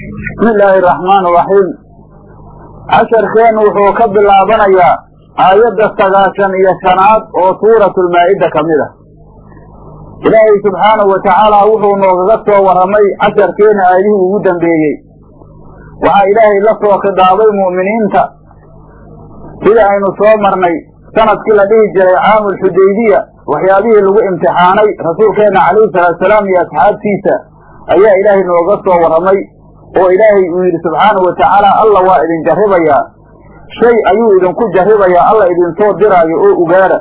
bismi illaahi araxmaan araxiim casharkeennu wuxuu ka bilaabanayaa aayadda sagaashan iyo shanaad oo suuratulmaa'ida ka mid a ilaahay subxaanahu wa tacaala wuxuu noogaga soo warramay casharkeenna aayadihii ugu dambeeyey. Waxaa ilaahay la soo khidaabay mu'miniinta. Sida aynu soo marnay sannadkii la dhihi jiray caamulxudaybiya waxyaabihii lagu imtixaanay rasuulkeenna calayhi salaatusalaam iyo asxaabtiisa ayaa ilaahay nooga soo warramay oo ilaahay uu yidhi subxaanahu wa tacaala alla waa idin jarribayaa. Shay ayuu idinku jarribayaa alla idin soo diraayo oo ugaara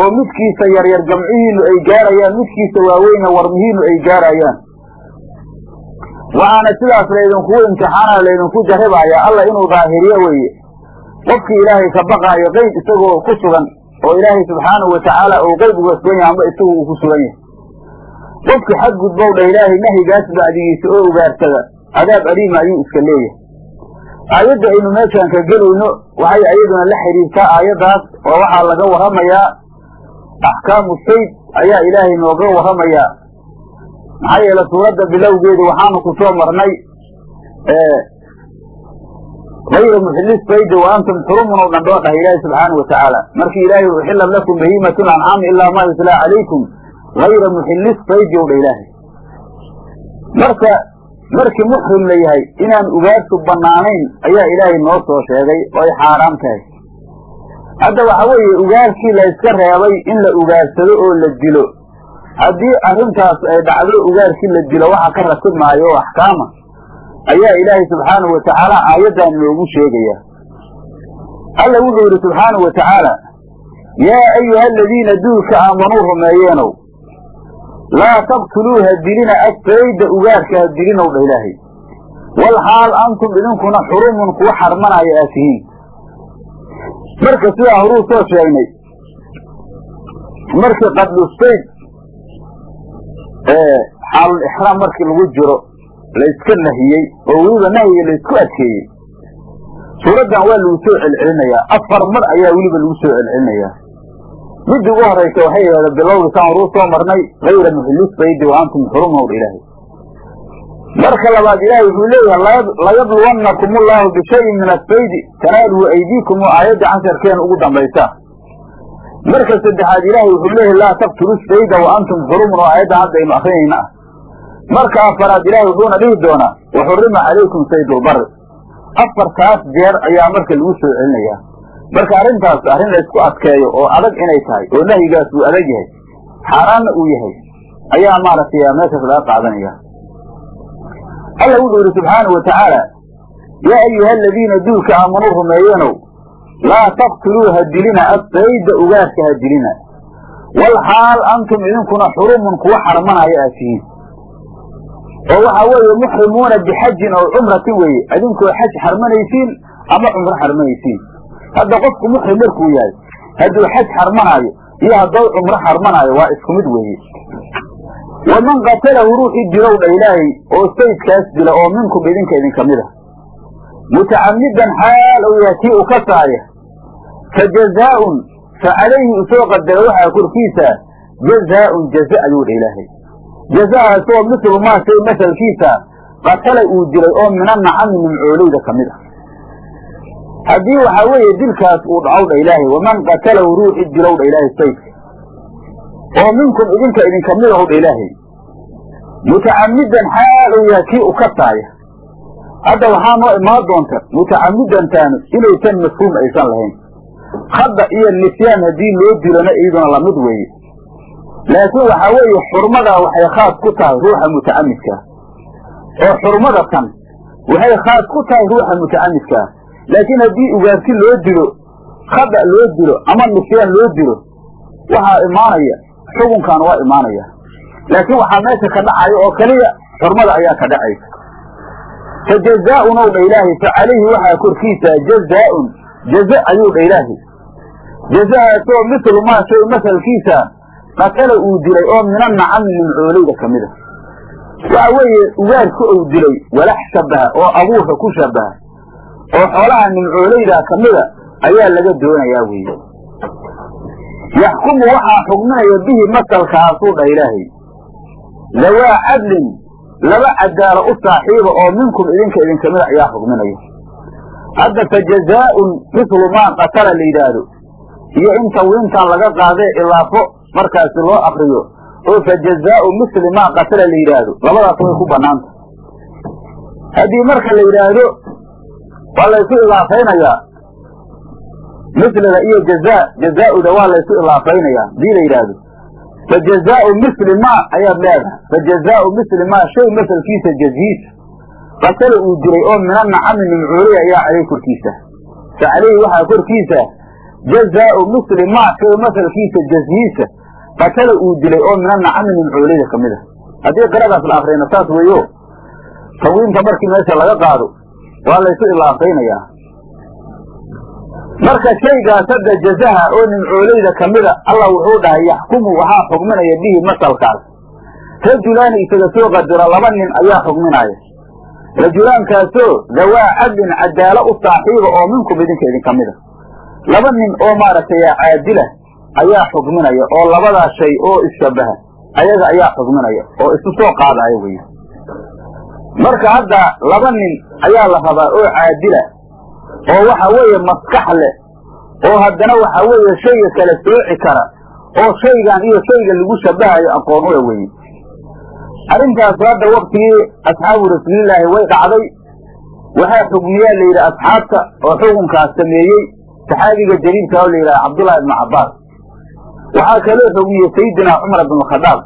oo midkiisa yaryar gamcihiinnu ay gaarayaan midkiisa waaweynna warmihiinnu ay gaarayaan. Waxaana sidaas laydinkugu imtixaana laydinku jarribayaa alla inuu daahiriyo weeye. Qofkii ilaahay ka baqaayo qeyb isagoo ku sugan oo ilaahay subxaanahu wa tacaala uu qeyb uga sugan yahay amba isagu uu ku sugan yahay. Qofkii xadgudbow dha ilaahay nahyigaas bacdigiisa oo ugaarsada cadaab aliima ayuu iska leeyahay. Aayadda aynu meeshaan ka gelayno waxay ayaduna la xidhiirtaa aayaddaas oo waxaa laga warramayaa axkaamu sayd ayaa ilaahay nooga warramayaa maxaa yeele suuradda bilowgeedu waxaanu ku soo marnay hayra muxillis saydi wa antum xurumun oo dhan dhoo dhahay ilaahi subxaanau wa tacaala markii ilaahay uxillat lakum bahiimatu lancaami ilaa maa yuslaa calaykum hayra muxillis saydi ow dha marka markii muxrim la yahay inaan ugaarsu bannaanayn ayaa ilaahay noo soo sheegay oo ay xaaraam tahay. Hadda waxa weeye ugaarkii la yska reebay in la ugaarsado oo la dilo. Haddii arrintaas ay dhacdo ugaarkii la dilo waxa ka ratib maayo oo axkaama. Ayaa ilaahay subxaanahu wa tacaala aayaddan noogu sheegaya alla wuxuu yidhi subxaanahu wa tacaala yaa ayuha aladiina duulka aamanuu rumeeyeenow laa taqtuluu ha dilina assayda ugaarka ha dilinow dha ilaahay. Walxaal antum idinkuna xurumun kuwa xarmanaya aad tihiin. Marka sidaa horuu soo sheegnay. Markii qadlusayd xaalul ixraam markii lagu jiro layska nahiyey oo weliba nahyiga laysku adkeeyey. Suuraddan waa lagu soo celcelinayaa. Afar mar ayaa weliba lagu soo celcelinayaa midda ugu horaysa waxay yidhahda bilowgi saan horuu soo marnay hayra muxillis saydi wa antum xurumow ilaahay marka labaad ilaahay wuxuu leeyahay layabluwannakum ullahu bishayin min asaydi tanaaluhu aydiikum oo aayadda casharkeena ugu dambaysa. Marka saddexaad ilaahay wuxuu leeyahay laa taqtulu sayda wa antum xurumun oo aayaddan hadda aynu akrinayna ah marka afaraad ilaahay wuxuuna dhihi doonaa waxurima calaykum saydulbari afartaas jeer ayaa marka lagu soo celinayaa marka arrintaas arrin laysku adkeeyo oo adag inay tahay oo nahyigaas uu adag yahay xaaraanna uu yahay ayaa maaragtay meeshaas laga qaadanaya. Alla wuxuu yidhi subxaanahu wa tacaala yaa ayuha aladiina duulka aamanuu rumeeyeenow laa taqtuluu ha dilina assayda ugaarka ha dilina walxaal antum idinkuna xurumun kuwa xarmanaya aad tihiin. Oo waxaa weeye muxrimuuna bixajin oo cumratin weeye idinkoo xaj xarmanaysiin ama cumro xarmanaysiin hadda qofku muxrim markuu yahay hadduu xaj xarmanaayo iyo hadduu cumro xarmanaayo waa isku mid weeye waman qatalahu ruuxii dilow dha ilaahay oo saydkaas dila oo minkum idinka idinka mid a mutacamidan xaal ou yahay kii u ka saaya. Fa jazaaun fa calayhi u soo qadara waxaa korkiisa jazaaun jaza ayuu dha ilaahay. Jazahaasoo mislu maa shay masalkiisa qatala uu dilay oo mina nacami nimcooleyda ka mid a haddii waxaa weeye dilkaas uu dhacow dha ilaahay waman qatalahu ruuxii dilow dha ilaahay saydka oo minkum idinka idinka mid ahow dha ilaahay. Mutacamidan xaal uu yahay kii u ka saaya hadda waxaa noo imaan doonta mutacamidantaanu inaysan mafhuum aysan lahayn. Khadda iyo nisyaan haddii loo dilona iyaduna la mid weeye. Laakiin waxaa weeye xurmadaa waxay khaas ku tahay ruuxa mutacamidkaa oo xurmada tan waxay khaas ku tahay ruuxa mutacamidkaa laakiin haddii ugaarsi loo dilo khada loo dilo ama nisyaan loo dilo waxaa imaanaya xukunkan waa imaanaya. Laakiin waxaa meesha ka dhacaya oo keliya xurmada ayaa ka dhacaysa. Fa jazaaun ow dha ilaahay fa calayhi waxaa korkiisa jazaaun jaza ayuu dha ilaahay jazahaasoo mislu maa shay masalkiisa qatala uu dilay oo mina nacami nimcooleyda ka mid a waxa weeye ugaarka ou dilay walax shabaha oo abuurka ku shabaha oo xoolaha nimcooleyda ka mida ayaa laga doonayaa weeye. Yaxkumu waxaa xugminaya bihi masalkaasuu dha ilaahay. Dawaa cadlin laba cadaalo u saaxiiba oo minkum idinka idinkamida ayaa xugminaya hadda fa jazaaun mislu maa qatala la yidhaahdo. Iyo in tawiintan laga qaadee ilaafo markaasi loo akriyo oo fa jazaau misli maa qatala la yidhaahdo. Labadaas way ku banaanta haddii marka la yidhaahdo waa laysu ilaafaynayaa misliga iyo jazaa jazaauda waa laysu ilaafaynayaa haddii la yidhaahdo. Fa jazaau misli ma ayaad leedahay. Fa jazaau misli ma shay masalkiisa jaziisa qatala uu dilay oo mina nacami nimcooley ayaa caleyh korkiisa. Fa caleyhi waxaa korkiisa jazaau misli ma shay masalkiisa jaziisa qatala uu dilay oo mina nacami nimcooleyda ka mid a haddii qiradaas la akriyna saas weeyo. Tawiinta markii meesha laga qaado waa laysu ilaafaynayaa marka shaygaas hadda jazaha oo nimcooleyda kamida allah wuxuu dhahay yaxkumu waxaa xugminaya bihi masalkaas. Rajulaani isaga soo qadiro laba nin ayaa xugminaya. Rajulaankaasoo dawaa cadlin cadaalo u saaxiiba oo minkum idinka idin kamida laba nin oo maaragtay caadila ayaa xugminaya oo labadaa shay oo isshabaha ayaga ayaa xugminaya oo isu soo qaadaya wey marka hadda laba nin ayaa la rabaa oo caadila oo waxa weeye maskax leh oo haddana waxa weeye shayga kala sooci kara oo shaygan iyo shayga lagu shabahayo aqoon ula weye arrintaas hadda waktigii asxaabu rasuulilaahi way dhacday. Waxaa xugmiyaa la yidhi asxaabta oo xukunkaas sameeyey saxaabiga jaliilka oo la yidhaha cabdullahi ibnu cabbaas. Waxaa kaloo xugmiyey sayidina cumar ibn khadaab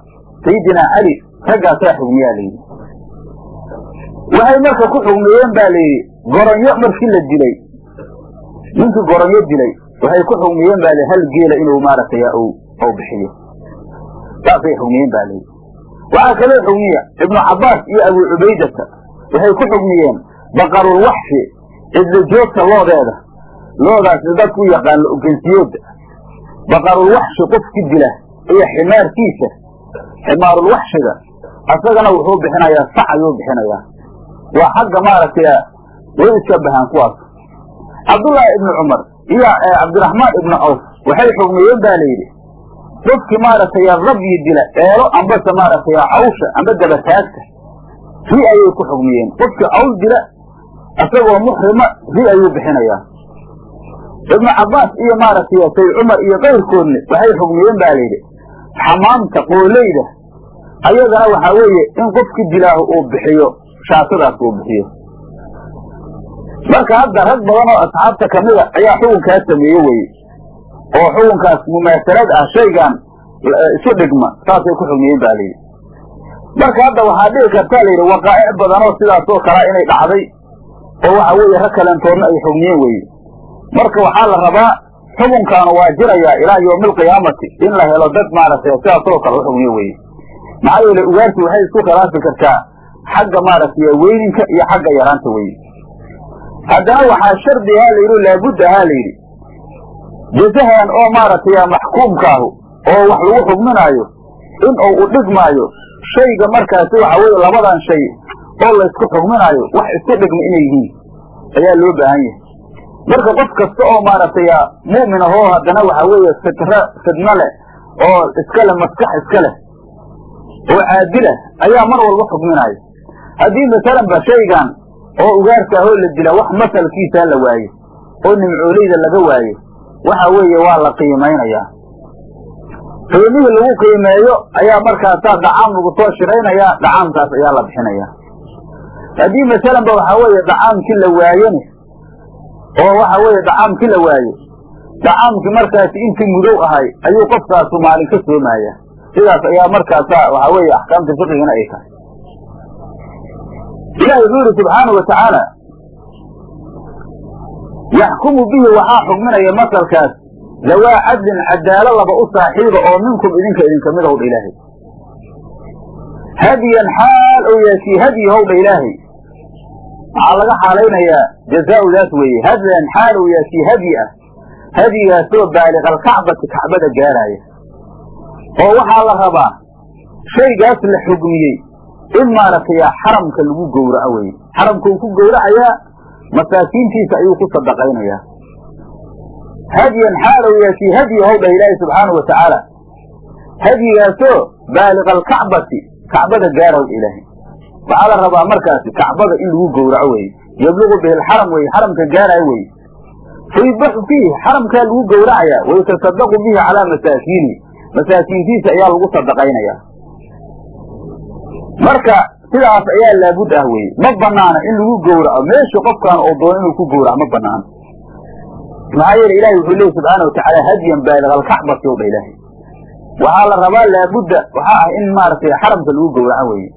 sayidina cali raggaasaa xugmiyaa la yidhi waxay marka ku xugmiyeen ba la yidhi goronyo markii la dilay. Ninkii goronyo dilay waxay ku xugmiyeen ba hal geela inuu maaragtay u bixiyo. Saasay xugmiyeen ba layidhi waxaa kaloo xugmiya ibnu cabbaas iyo abu cubaydata. Waxay ku xugmiyeen baqarulwaxshi cidla joogta loodeeda. Loodaas dadku u yaqaan ogensiyooda baqarulwaxshi qofki dila iyo ximaarkiisa ximaarulwaxshiga asagana wuxuu bixinayaa sac ayuu bixinayaa waa xagga maaragtay way iskabahaan kuwaas. Cabdullaahi ibnu cumar iyo cabdiraxmaan ibnu cawf waxay xugmiyeen ba layidhi qofkii maaragtay rabyi dila eelo ambase maaragtay cawsha amba dabataagta ri ayay ku xugmiyeen qofkii cawl dila isagoo muxrima ri ayuu bixinayaa. Ibnu cabbaas iyo maaragtay sayd cumar iyo kayrkoodna waxay xugmiyeen ba layidhi xamaamta qooleyda ayadana waxaa weeye in qofkii dilaahu uu bixiyo shaatadaas uu bixiyo. Marka hadda rag badan oo asxaabta kamida ayaa xukunkaas sameeye weye oo xukunkaas mumaasalad ah shaygan isu dhigma saasay ku xugmiyeen ba layidhi marka hadda waxaa dhici kartaa layidhi waqaa'ic badanoo sidaasoo kalea inay dhacday oo waxa weeye rag kalentoodna ay xugmiyeen weye marka waxaa la rabaa xukunkaanu waa jirayaa ilaa yawmi alqiyaamati in la helo dad maaragtay sidaasoo kale u xugmiye weye maxaa yeele ugaartu waxay isku khilaafi kartaa xagga maaragtay weyninka iyo xagga yaraanta weye haddana waxaa shardi ahaa la yidhi laabudda ahaa la yidhi jazahan oo maaragtay maxkuumkaahu oo wax lagu xugminaayo in uu u dhigmaayo shayga markaasi waxa weeye labadan shay oo laysku xugminaayo wax isku dhigma inay yihiin ayaa loo baahan yahay. Marka qof kasta oo maaragtay mu'min ahoo haddana waxa weeye fitra fidno leh oo iska leh maskax iska leh oo caadila ayaa mar walba xugminaayo haddii masalan ba shaygan oo ugaarka ahoo la dila wax masalkiisaa la waayo oo nimcooleyda laga waayo waxa weeye waa la qiimaynayaa qiimihii lagu qiimeeyo ayaa markaasaa dhacaam lagu soo shiraynayaa dhacaamkaas ayaa la bixinayaa haddii masalan ba waxaa weeye dhacaamkii la waayene oo waxa weeye dhacaamkii la waayo dhacaamkii markaasi intii mudow ahay ayuu qofkaasu maalin ka soomaya sidaas ayaa markaasa waxaa weeye axkaamta fiqigana ay tahay ilahi wuxuu yihi subxaana wa tacaala yaxkumu bihi waxaa xugminaya masalkaas dawaa cadlin cadaalo laba u saaxiiba oo minkum idinka idinkamid howdha ilaahay. Hadiyan xaal ou yeeshii hadyi howdha ilaahay. Waxaa laga xaalaynayaa jazaaudaas weeye. Hadiyan xaal ou yeeshii hadyi ah. Hadyigaasoo baaliqalkacbati kacbada gaaraya. Oo waxaa la rabaa shaygaas la xugmiyey in maaragtay xaramka lagu gowraco weye xaramka uu ku gowracayaa masaakiintiisa ayuu ku sadaqaynayaa. Hadyan xaalow yeeshii hadyi howdha ilaahi subxaana wa tacaala. Hadyigaasoo baaliqa alkacbati kacbada gaarowdha ilaahay. Waxaa la rabaa markaasi kacbada in lagu gowraco weye yablugu bihi lxaram weye xaramka gaarayo weye fayudbaxu fiihi xaramkaa lagu gowracaya wayatasadaqu bihi calaa masaakiini masaakiintiisa ayaa lagu sadaqaynaya marka sidaas ayaa laabud ah weye ma banaana in lagu gowraco. Meesha qofkaan oo doono inuu ku gowraco ma banaano maxaa yeele ilahi wuxuu leey subxaana watacaala hadyan baaliga alkacbati ow dha waxaa la rabaa laabudda waxaa ah in maaragtay xaramka lagu gowraco weye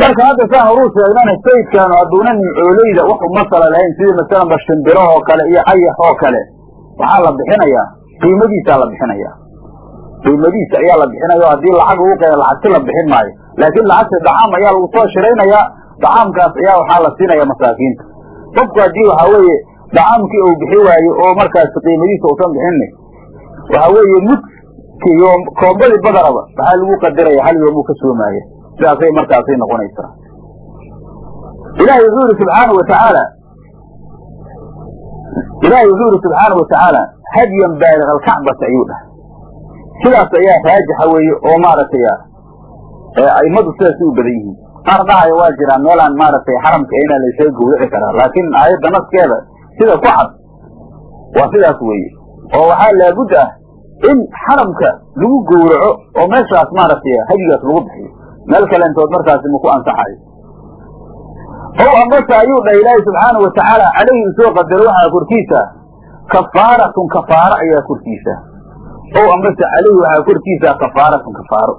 marka hadda saan horuu sheegnana sayidkaanu hadduuna nimcooleyda waxu masala lahayn sidii masalan bashimbiro oo kale iyo ayax oo kale waxaa la bixinayaa qiimadiisaa la bixinaya qiimadiisa ayaa la bixinaya haddii lacag lagu qeeno lacagti la bixin maayo. Laakiin lacagti dacaam ayaa lagu soo shiraynayaa dacaamkaas ayaa waxaa la siinaya masaakiinta. Qofku haddii waxaa weeye dacaamkii uu bixi waayo oo markaas qiimadiisa uusan bixinni waxaa weeye mudki yo koombadii badaraba waxaa lagu qadaraya hal yoomuu ka soomaaya sidaasay markaasay noqonaysaa ilahay wuxuu yihi subxaanau watacaala ilaahay wuxuu yihi subxaana watacaala hadyan baaliq alkacbata ayuu dhahay sidaas ayaa raajixa weeye oo maaragtay aimadu sidaas u badan yihiin. Qaar dhahaya waa jiraan meelaan maaragtay xaramka inaa laysaga gowrici karaa laakiin aayadda naskeeda sida ku cad waa sidaas weeye. Oo waxaa laabud ah in xaramka lagu gowraco oo meeshaas maaragtay hadigaas lagu bixiyo. Meel kalentood markaasi maku ansaxayo. Ow ambase ayuu dhahay ilaahi subxaana watacaala calayhi u soo qadaro waxaa korkiisa kafaaratun kafaaro ayaa korkiisa ow ambase calayhi waxaa korkiisa kafaaratun kafaaro.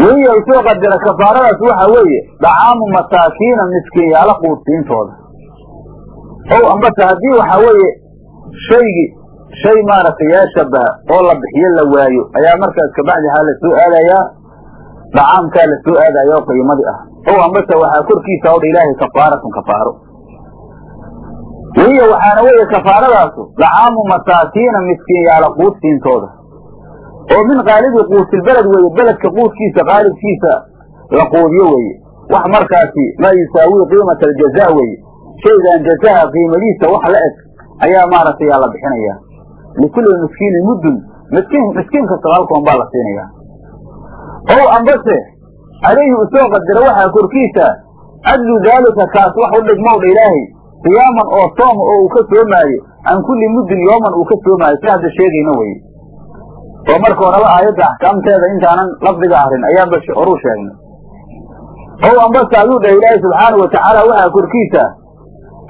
Weliya u soo qadara kafaaradaas waxa weeye dacaamu masaakiina miskiinyaalo quudsiintooda ow ambase haddii waxaa weeye shaygii shay maaragtay yaa shabaha oo la bixiyo la waayo ayaa markaas kabacdi haa la soo aadayaa dacaamkaa la soo aadaya oo qiimadii ah. Ow ambase waxaa korkiisa odha ilaahay kafaaratun kafaaro weliya waxaana weeye kafaaradaasu dacaamu masaakiina miskiinyaala quudsiintooda. oo min qaalibi quutilbeled weeye beledka quudkiisa qaalibkiisa la quudiyo weeye. wax markaasi laa yusaawii qiimata aljaza weeye. shaygan jazaha qiimadiisa wax la eg ayaa maaragtay yaa la bixinaya likulli miskiinin muddun miskiin miskiin halkoon baa la siinaya ow ambase calayhi u soo qadara waxaa korkiisa cadlu daalika kaas wax u dhigmowdha ilaahay qiyaaman oo sooma oo uu ka soomaayo can kulli muddin yooman uu ka soomaayo si hadda sheegayna weye oo marka horeba aayadda axkaamteeda intaanan lafdiga arrin ayaanba horuu sheegnay. Ow ambase ayuu dhahay ilaahay subxaanau watacaala waxaa korkiisa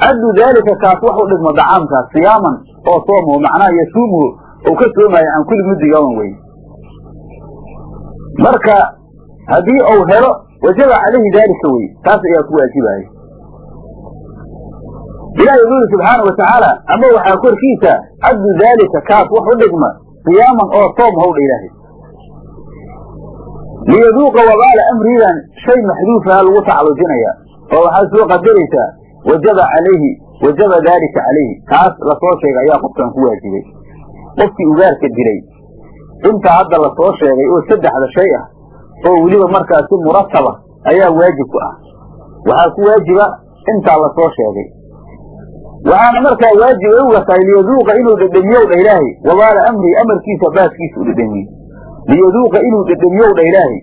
cadlu daalika kaas wax u dhigmo dacaamkaas siyaaman oo soomo macnaha yasuumuhu uu ka soomaayo can kulli muddi yooman weye marka haddii uu helo wajaba calayhi daalika wey taas ayaa ku waajibaya ilahi wuxuu yidhi subxaana watacaala ama waxaa korkiisa cadlu daalika kaas wax u dhigma qiyaaman oo soom howdha ilaahay liyaduuqa wabaala amridan shay maxduufaha lagu tacalujinaya oo waxaad soo qadaraysaa wajaba calayhi wajaba daalika calayhi. Taas la soo sheegay ayaa qofkan ku waajibay. Qofkii ugaarka dilay intaa hadda la soo sheegay oo saddexda shay ah oo weliba markaasi murataba ayaa waajib ku ah. Waxaa ku waajiba intaa la soo sheegay waxaana markaa waajib ay uga tahay liyaduuqa inuu dhedhemiyow dha ilaahay. Wabaala amri amarkiisa baaskiisa u dhedhemiye liyaduuqa inuu dhedhemiyow dha ilaahay.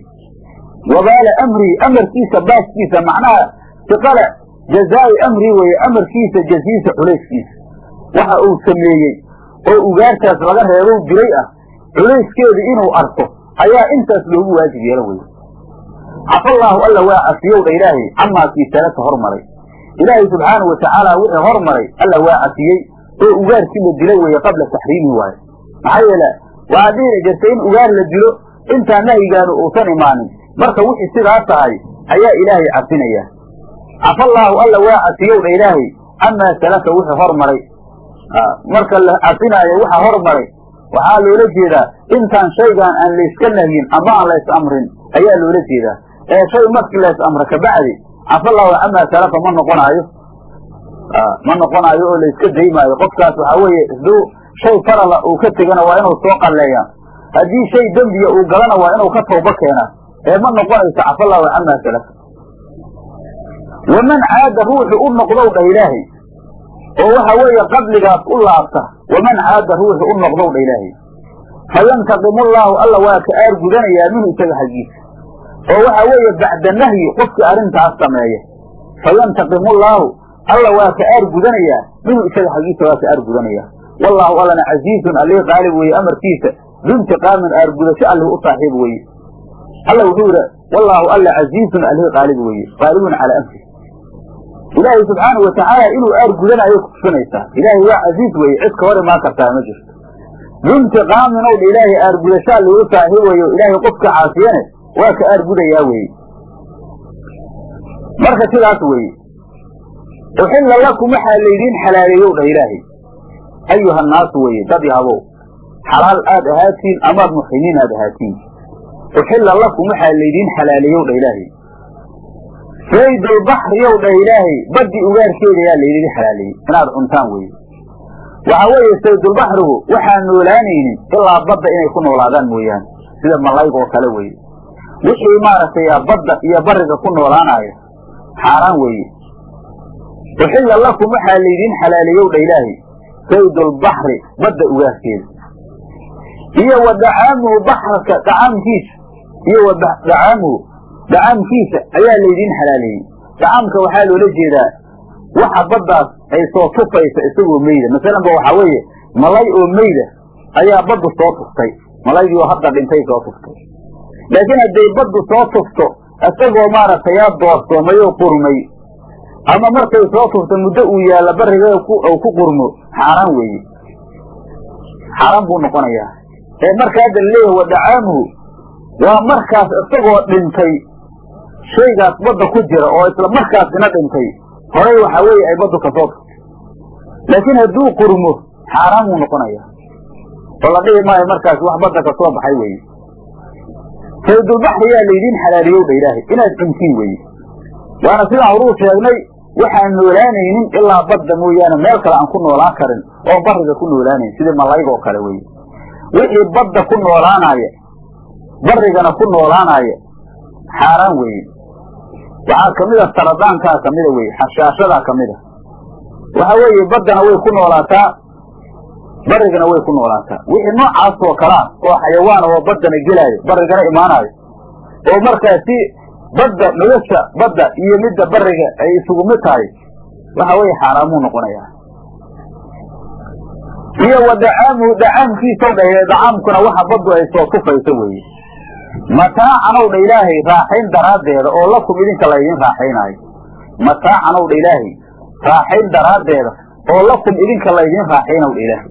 Wabaala amri amarkiisa baaskiisa macnaha siqala jazaa'i amri weeye amarkiisa jaziisa culayskiisa. Waxa uu sameeyey oo ugaartaas laga reebow dilay ah culayskeeda inuu arko ayaa intaas loogu waajib yeelo weye cafallaahu alla waa cafiyow dha ilaahay camaakii salata hormaray ilaahay subxaanau watacaala wixii hormaray alla waa cafiyey oo ugaarkii la dilo weeye qabla taxriimihi waayo maxaa yeele waxaad dhici jirta in ugaar la dilo intaan nahyigaanu uusan imaanin. Marka wixii sidaas tahay ayaa ilaahay cafinaya cafallaahu alla waa cafiyow dha ilaahay camaa salafa wixii hormaray. Marka la cafinaayo waxa hormaray waxaa loola jeedaa intaan shaygaan aan layska nahyin ama aan lays amrin ayaa loola jeedaa. Ee shay markii lays amra kabacdi cafallahu camaa salafa ma noqonaayo. Ma noqonaayo oo layska daymaayo. Qofkaas waxaa weeye isduu shay farala uu ka tegana waa inuu soo qalleeyaa haddii shay dembiya uu galana waa inuu ka tawba keenaa ee ma noqonayso cafallahu camaa salafa. Waman caada ruuxu u noqdow dha ilaahay. Oo waxa weeye qadligaas u laabta. Waman caada ruuxu u noqdow dha ilaahay. Fayantaqimu llaahu alla waa ka aar gudanayaa minhu isaga xaggiisa oo waxa weeye bacda nahyi qofkii arrintaas sameeya fayantaqimu llaahu alla waa ka aar gudanayaa minhu isaga xaggiisa waa ka aar gudanaya. Wallaahu allana casiizun allii qaalib weeye amarkiisa. Bintiqaamin aargudasho allih u saaxiib weeye. Alla wuxuu yidhi wallaahu alla casiizun allih qaalib weeye. Qaalibun calaa amri ilaahay subxaanau watacaala inuu aar gudanayo kutusinaysaa ilaahay waa casiiz weeye cid ka hor imaan kartaa ma jirto. Bintiqaamin ow ilaahay aargudasho allih u saaxiib weeye ilaahay qofka caasiyane waa ka aargudayaa weeye marka sidaas weeye uxilla lakum waxaa laydiin xalaaleeyow dhah ilaahay. Ayuha naasu weeye dad yahabow xalaal aad ahaatiin amaad muxrimiin aad ahaatiin. Uxilla lakum waxaa laydiin xalaaleeyow dhah ilaahay. Saydulbaxriyow dhah ilaahay baddi ugaarkeeda yaa laydiin xalaaleeyey inaad cuntaan weeye. Waxa weeye saydulbaxrigu waxaan noolaanaynin ilaa badda inay ku noolaadaan mooyaane sida malayg oo kale weeye wixii maaragtay badda iyo bariga ku noolaanaya xaaraan weeye. Uxilla lakum waxaa laydiin xalaaleeyow dha ilaahay saydulbaxri badda ugaarkeeda. Iyo wa dacaamuhu baxrka dacaamkiisa. Iyo wa dacaamuhu dacaamkiisa ayaa laydiin xalaaleeyey dacaamka waxaa loola jeedaa waxa baddaas ay soo tufaysa isagoo meyda. Masalanba waxaa weeye malay oo meyda ayaa baddu soo tuftay. Malaydii oo hadda dhintay soo tuftay laakiin hadday baddu soo tufto isagoo maaragtay yaa doorsoomay oo qurmay. Ama markay soo tufto muddo uu yaalla bariga ou ku qurmo xaaraan weeye. Xaaraan buu noqonayaa. Ee marka hadda la leeyahay wa dacaamuhu waa markaas isagoo dhintay. Shaygaas badda ku jira oo isla markaasina dhintay. Horay waxaa weeye ay baddu ka soo tuftay laakiin hadduu qurmo xaaraan buu noqonayaa. Oo la dhihi maayo markaas wax badda ka soo baxay weeye saydulbaxri yaa laydiin xalaaliyow dha ilaahay inaad cuntiin weeye. Waana sidaan horuu sheegnay waxaan noolaanaynin ilaa badda mooyaane. Meel kale aan ku noolaan karin oo bariga ku noolaanayn. Sidii malayg oo kale weye wixii badda ku noolaanaya barigana ku noolaanaya xaaraan weeye. Waxaa ka mid a saradaankaa kamida weye xashaashadaa ka mid a waxa weeye baddana way ku noolaataa barigana way ku noolaataa wixii noocaas oo kalea oo xayawaan oo baddana gelaayo barigana imaanayo oo markaasi badda nolosha badda iyo midda bariga ay isugu mid tahay waxa weeye xaaraamuu noqonayaa. Iyo wa dacaamuhu dacaamkiisao dha dacaamkuna waxa baddu ay soo tufayso weeye. Mataacanow ilaahay raaxayn daraaddeeda oo lakum idinka laydin raaxaynaayo mataacanow dha ilaahay raaxayn daraaddeeda oo lakum idinka laydin raaxaynow dha ilaahay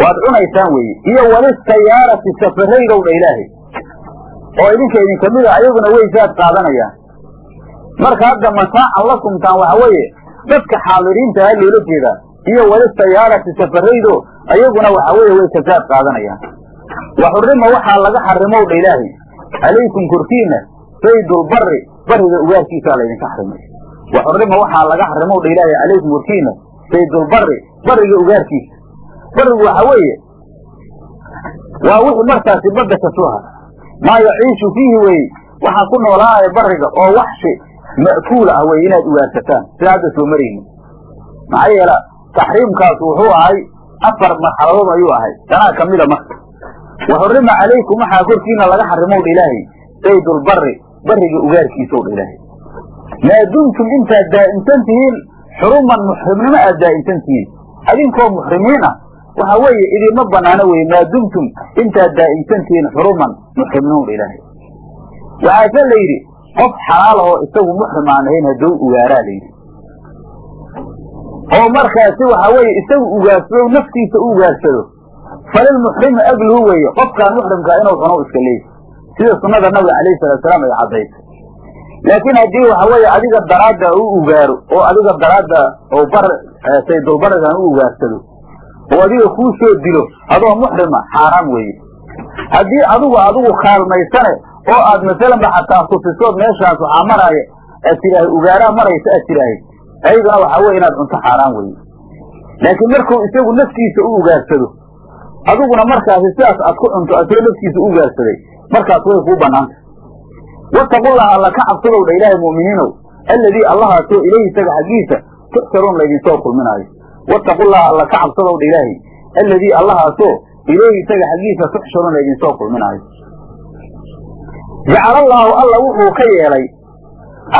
waad cunaysaan weeye. Iyo walisayaarati safaraydow dha ilaahay oo idinka idinka mida ayaguna way saad qaadanayaan. Marka hadda mataacan lakumtaan waxa weeye dadka xaadiriinta ha loola jeedaa. Iyo walisayaarati safaraydo ayaguna waxa weeye way kasaad qaadanayaan. Wa xurima waxaa laga xarimow dha ilaahay. Calaykum korkiina saydulbari bariga ugaarkiisaa laydinka xarimay wa xurima waxaa laga xarimow dha ilaahay calaykum korkiina saydulbari bariga ugaarkiisa barigu waxa weeye waa wixii markaasi badda ka soo hara maa yaciishu fiihi weye waxaa ku noolaanaya bariga oo waxshi ma'kuula ah weye inaad ugaarsataan sida hadda soo marayni. Maxaa yeele taxriimkaas wuxuu ahay afar marxaladood ayuu ahay tanaa kamida marka. Wa xurima calaykum waxaa korkiina laga xarimow dha ilaahay saydulbari bariga ugaarkiisaw dha ilaahay. Maa dumtum intaad daa'imsan tihiin xuruman muxrimnimo aad daa'imsan tihiin. Adinkoo muxrimiin ah waxa weeye idinma banaano weye maa dumtum intaad daa'imsan tihiin xuruman dha ilaahay. Waxaase la yidhi qof xalaal ahoo isagu muxrim ahayn haddou ugaaraa layidhi oo markaasi waxa weeye isagu ugaarsado naftiisa u ugaarsado falilmuxrimi agluhu weeye qofkaan muxrimkaa inuu cuno iska leeyi sida sunnada nabiga calayhi salaatusalaam ay caddaysa laakiin haddii waxa weeye adiga daraadda u ugaaro oo adiga daraadda oo bar saydulbarigan u ugaarsado oo adiga kuu soo dilo adoo muxrima xaaraam weeye. Haddii adigu adigu kaalmaysane oo aad masalanba xataa tusisood meeshaas waxaa maraaya aad tidhaahay ugaaraa maraysa aad tidhaahay. Ayaduna waxaa weye inaad cunto xaaraan weeye. Laakiin markuu isagu naftiisa u ugaarsado adiguna markaasi sidaas aad ku cunto asagoo naftiisa u ugaarsaday markaas way kuu banaanta wattaqullaha alla ka cabsadow dha ilaahay mu'miniinow alladii allahaasoo ilayhi isaga xaggiisa tuxsaruun laydinsoo kulminaayo wattaqullaha alla ka cabsadow dha ilaahay. Alladii allahaasoo ilayhi isaga xaggiisa tuxsharuun laydinsoo kulminaayo. Jacala allaahu alla wuxuu ka yeelay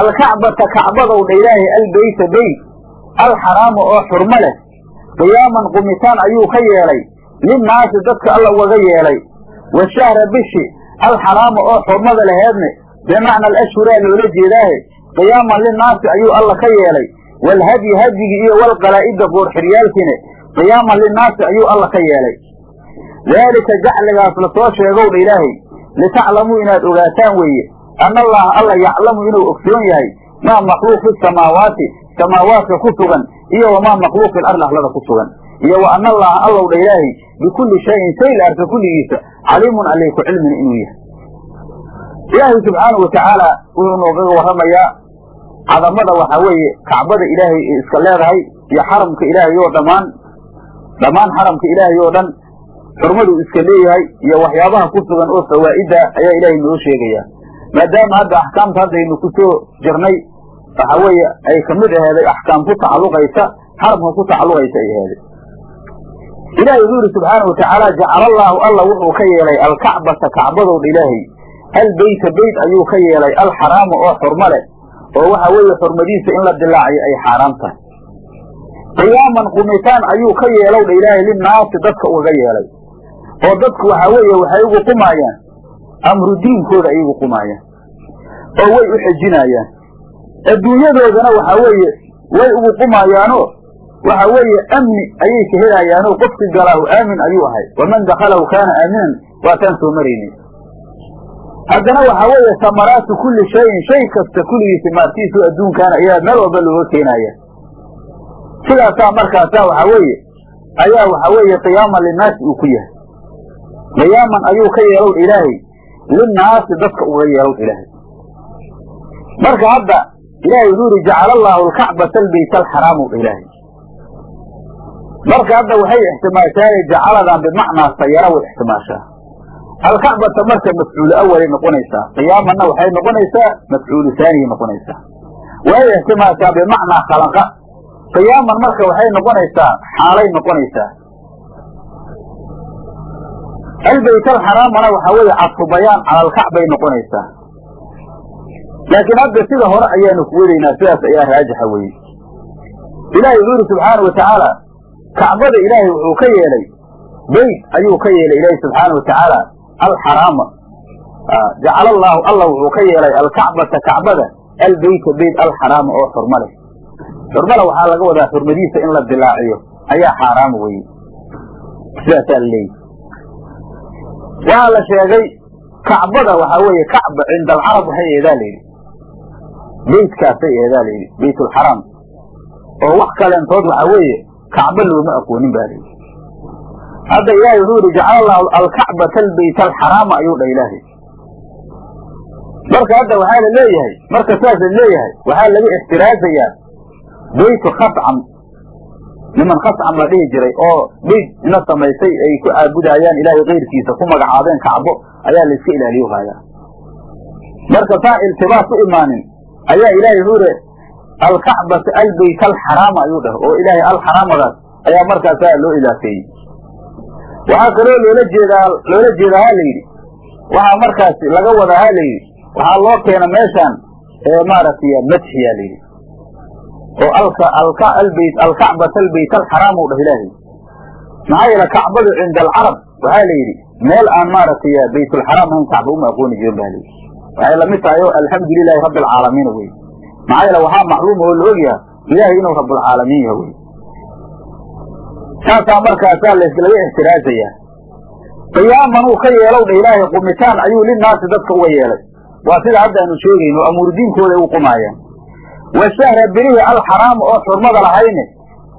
alkacbata kacbadow dha ilaahay albeyta beyt alxaraama oo xurmo leh. Qiyaaman qumitaan ayuu ka yeelay. Linnaasi dadka alla ugaga yeelay. Washahra bishi alxaraama oo xurmada laheedne. Bimacna alashhuraa loola jeedaahe. Qiyaaman linnaasi ayuu alla ka yeelay waalhadyi hadyigi iyo walqalaa'ida qoorxiryaalkiine qiyaaman linnaasi ayuu alla ka yeelay daalika jacligaas la soo sheegow dha ilaahay litaclamuu inaad ogaataan weeye anna allaha alla yaclamu inuu ogsoon yahay maa makhluuq fi samaawaati samaawaadka ku sugan iyo wamaa makhluuq fil ardi arlada ku sugan iyo wa anna allaha allow dha ilaahay bikulli shayin shay la arka kulligiisa caliimun allay ku cilmina inuu yahay ilaahay subxaanahu watacaala wuxuu noogaga warramayaa cadamada waxaa weeye kacbada ilaahay ee iska leedahay iyo xaramka ilaahay oo dhammaan dhammaan xaramka ilaahay oo dhan xurmaduu iska leeyahay iyo waxyaabaha ku sugan oo fawaa'ida ayaa ilaahay noo sheegayaa maadaama hadda axkaamta haddaynu ku soo jirnay waxa weeye ay ka mid aheeday axkaam ku tacalluqaysa xaramka ku tacalluqaysa ay aheeday ilahay wuxuu yidhi subxaana watacaala jacala allaahu alla wuxuu ka yeelay alkacbata kacbadowdha ilaahay. Albeyta beyt ayuu ka yeelay alxaraama oo xurmo leh oo waxa weeye xurmadiisa in la dilaaciyo ay xaaraam tahay. Qiyaaman qumitaan ayuu ka yeelow dha ilaahay linnaasi dadka ugaga yeelay. Oo dadku waxaa weeye waxay ugu qumaayaan amru diinkooda ay ugu qumaayaan oo way u xejinaayaan adduunyadoodana waxaa weeye way ugu qumaayaanoo waxa weeye amni ayay ka helayaanoo qofkii galaahu aamin ayuu ahay. Waman dakhalahu kaana aaminan waataan soo maraynay haddana waxaa weeye samaraatu kulli shayin shay kasta kulligiisa maartiisu adduunkaana ayaa meel walba looga keenaya. Sidaasaa markaasaa waxaa weeye ayaa waxaa weeye qiyaaman linnaasi uu ku yahay. Qiyaaman ayuu ka yeelow ilaahay linnaasi dadka uga yeelow ilaahay. Marka hadda ilahay wuxuu yihi jacala allaahu alkacbata albeyt alxaraamu ilaahay. Marka hadda waxay ixtimaashaay jacaladan bimacnaa sayara way ixtimaashaa alkacbata marka mafcuulu awalay noqonaysaa qiyaamanna waxay noqonaysaa mafcuulu haaniyay noqonaysaa. Way ixtimaashaa bimacnaa khalaqa. Qiyaaman marka waxay noqonaysaa xaalay noqonaysaa. Albeyt alxaraamana waxaa weeye cadfu bayaan noqonaysaa. Laakiin hadda sida hore ayaanu ku wadaynaa sidaas ayaa raajixa weye ilahay wuxuu yidhi subxaana watacaala kacbada ilaahay wuxuu ka yeelay beyt ayuu ka yeelay ilaahay subxaana watacaala alxaraama jacala allaahu alla wuxuu ka yeelay alkacbata kacbada albeyta beyt alxaraama oo xurmo leh xurmada waxaa laga wadaa xurmadiisa in la dilaaciyo ayaa xaaraama weye sidaasaa la leeyihi waxaa la sheegay kacbada waxaa weeye kacba cinda alcarab waxay eedaa layidhi beytkaasay eedaa layidhi beytulxaraam oo wax kaleentood waxaa weeye kacbo looma aqoonin ba layidhi hadda ilaahay wuxuu yidhi jacala allahu alkacbata albeyt alxaraama ayuu dha ilaahay. Marka hadda waxaa la leeyahay marka saas la leeyahay waxaa laga ixtiraazayaa beytu khascam niman khascam la dhihi jiray oo beyt ina samaysay ay ku caabudayaan ilaahay kayrkiisa ku magacaabeen kacbo ayaa la iska marka saa iltibaas u imaanin ayaa ilaahay wuxuu ihi alkacbata albeyt alxaraama ayuu dhah oo ilaahay alxaraamadaas ayaa markaasaa loo ilaafeeyey waxaa kaloo loola jeedaa loola jeedaa ha la yidhi. Waxaa markaasi laga wadaa ha la yidhi. Waxaa loo keena meeshaan maaragtay madxiya la yidhi. Oo alkacbata albeyt alxaraam u dhah ilaahay. Maxaa yeele kacbadu cinda alcarab waxaa la yidhi meel aan maaragtay baytulxaraam ahayn kacba uma aqooni jirin ba layidhi waxay la mid tahay oo alxamdu lilahi rabbi alcaalamiin wey. Maxaa yeele waxaa macluuma oo la ogyaha ilaahay inuu rabbulcaalamiin yaha wey saasaa markaasaa laga ixtiraazayaa qiyaaman uu ka yeelow dha ilaahay qumitaan ayuu linaasi dadka uga yeelay. Waa sida hadda aanu sheegayno amuurdiinkooda ay u qumaayaan. Washahra bilihi alxaraama oo xurmada lahayne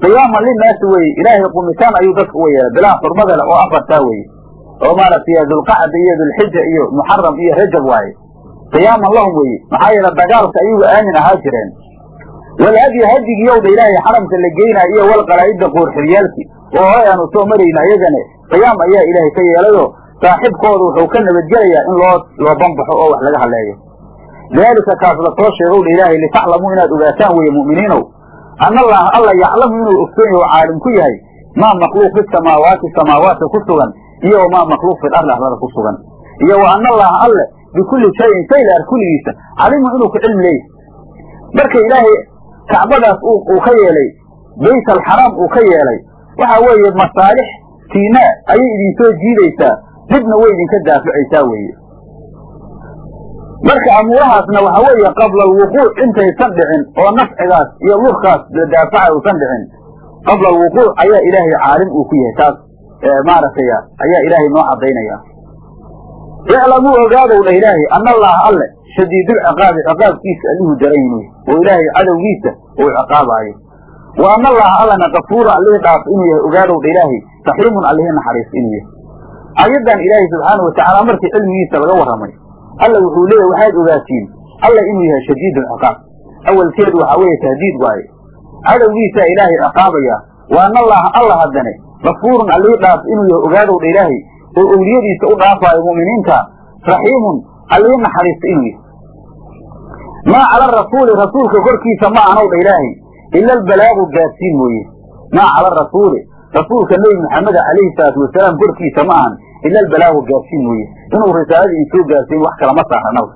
qiyaaman linaasi weye ilaahay qumitaan ayuu dadka uga yeelay. Bilaha xurmada leh oo afartaa weye oo maaragtay dulqacda iyo dulxija iyo muxaram iyo rajab waaye. Qiyaaman lahum weye maxaa yeele dagaalka ayuga aamin ahaa jireen walhadyi hadyigiyowdha ilaahay xaramka la geynaayo iyo walqalaa'ida qoorxiryaalki oo hore aanu soo marayna iyagane qiyaam ayaa ilaahay ka yeelayoo saaxibkooda wuxuu ka nabadgelayaa in loo loo banbaxo oo wax laga hadleeyo. Daalika kaas la soo sheegowdha ilaahay litaclamuu inaad ogaataan weye mu'miniinow. Ana allaha alla yaclamu inuu ogsoon yahay oo caalim ku yahay maa makhluuq fi samaawaati samaawaadka ku sugan iyo wamaa makluuq fil ardi arlada ku sugan. Iyo wa ana allaha alle bikulli shayin shay la ar kulligiisa calimu inuu ku cilmi leeyahy marka ilaahay kacbadaas uu ka yeelay. Bayt alxaraam uu ka yeelay. Waxa weeye masaalix tiina ayay idin soo jiidaysaa. Dibna way idinka daaficaysaa weeye. Marka amuurahaasna waxa weeye qabla alwuquuc intaysan dhicin oo nafcigaas iyo lurkaas la daafaca uusan dhicin qabla alwuquuc ayaa ilaahay caalim uu ku yahay. Taas maaragtay ayaa ilaahay noo cadaynaya iclamuu ogaadow dha ilaahay ana allaha alle shadiidulciqaabi ciqaabkiisa allihuu daran inuu oo ilaahay cadowgiisa uu ciqaabaayo wa ana allaha allana kafuura allihii dhaaf inuu yahay ogaadow dha ilaahay raxiimun allihii naxariis inuu yahay. Ayaddan ilaahay subxaanau watacaala markii cilmigiisa laga warramay alla wuxuu leeyahy waxaad ogaatiin alla inuu yahay shadiid alciqaab awalkeedu waxaa weeye tahdiid waaye. Cadowgiisaa ilaahay ciqaabaya wa ana allaha alla haddane gafuurun allihii dhaaf inuu yahay ogaadow dha ilaahay oo owliyadiisa u dhaafaayo mu'miniinta raxiimun allihii naxariista inuu yahay maa cala arasuuli rasuulka korkiisa ma ahanow dha ilaahay. Ila albalaagu gaadsiin mooye. Maa cala arasuuli rasuulka nebi maxameda calayhi salaatu wasalaam korkiisa ma ahan. Ila albalaagu gaadsiin mooye. Inuu risaalada idin soo gaarsiin wax kalama saaranaw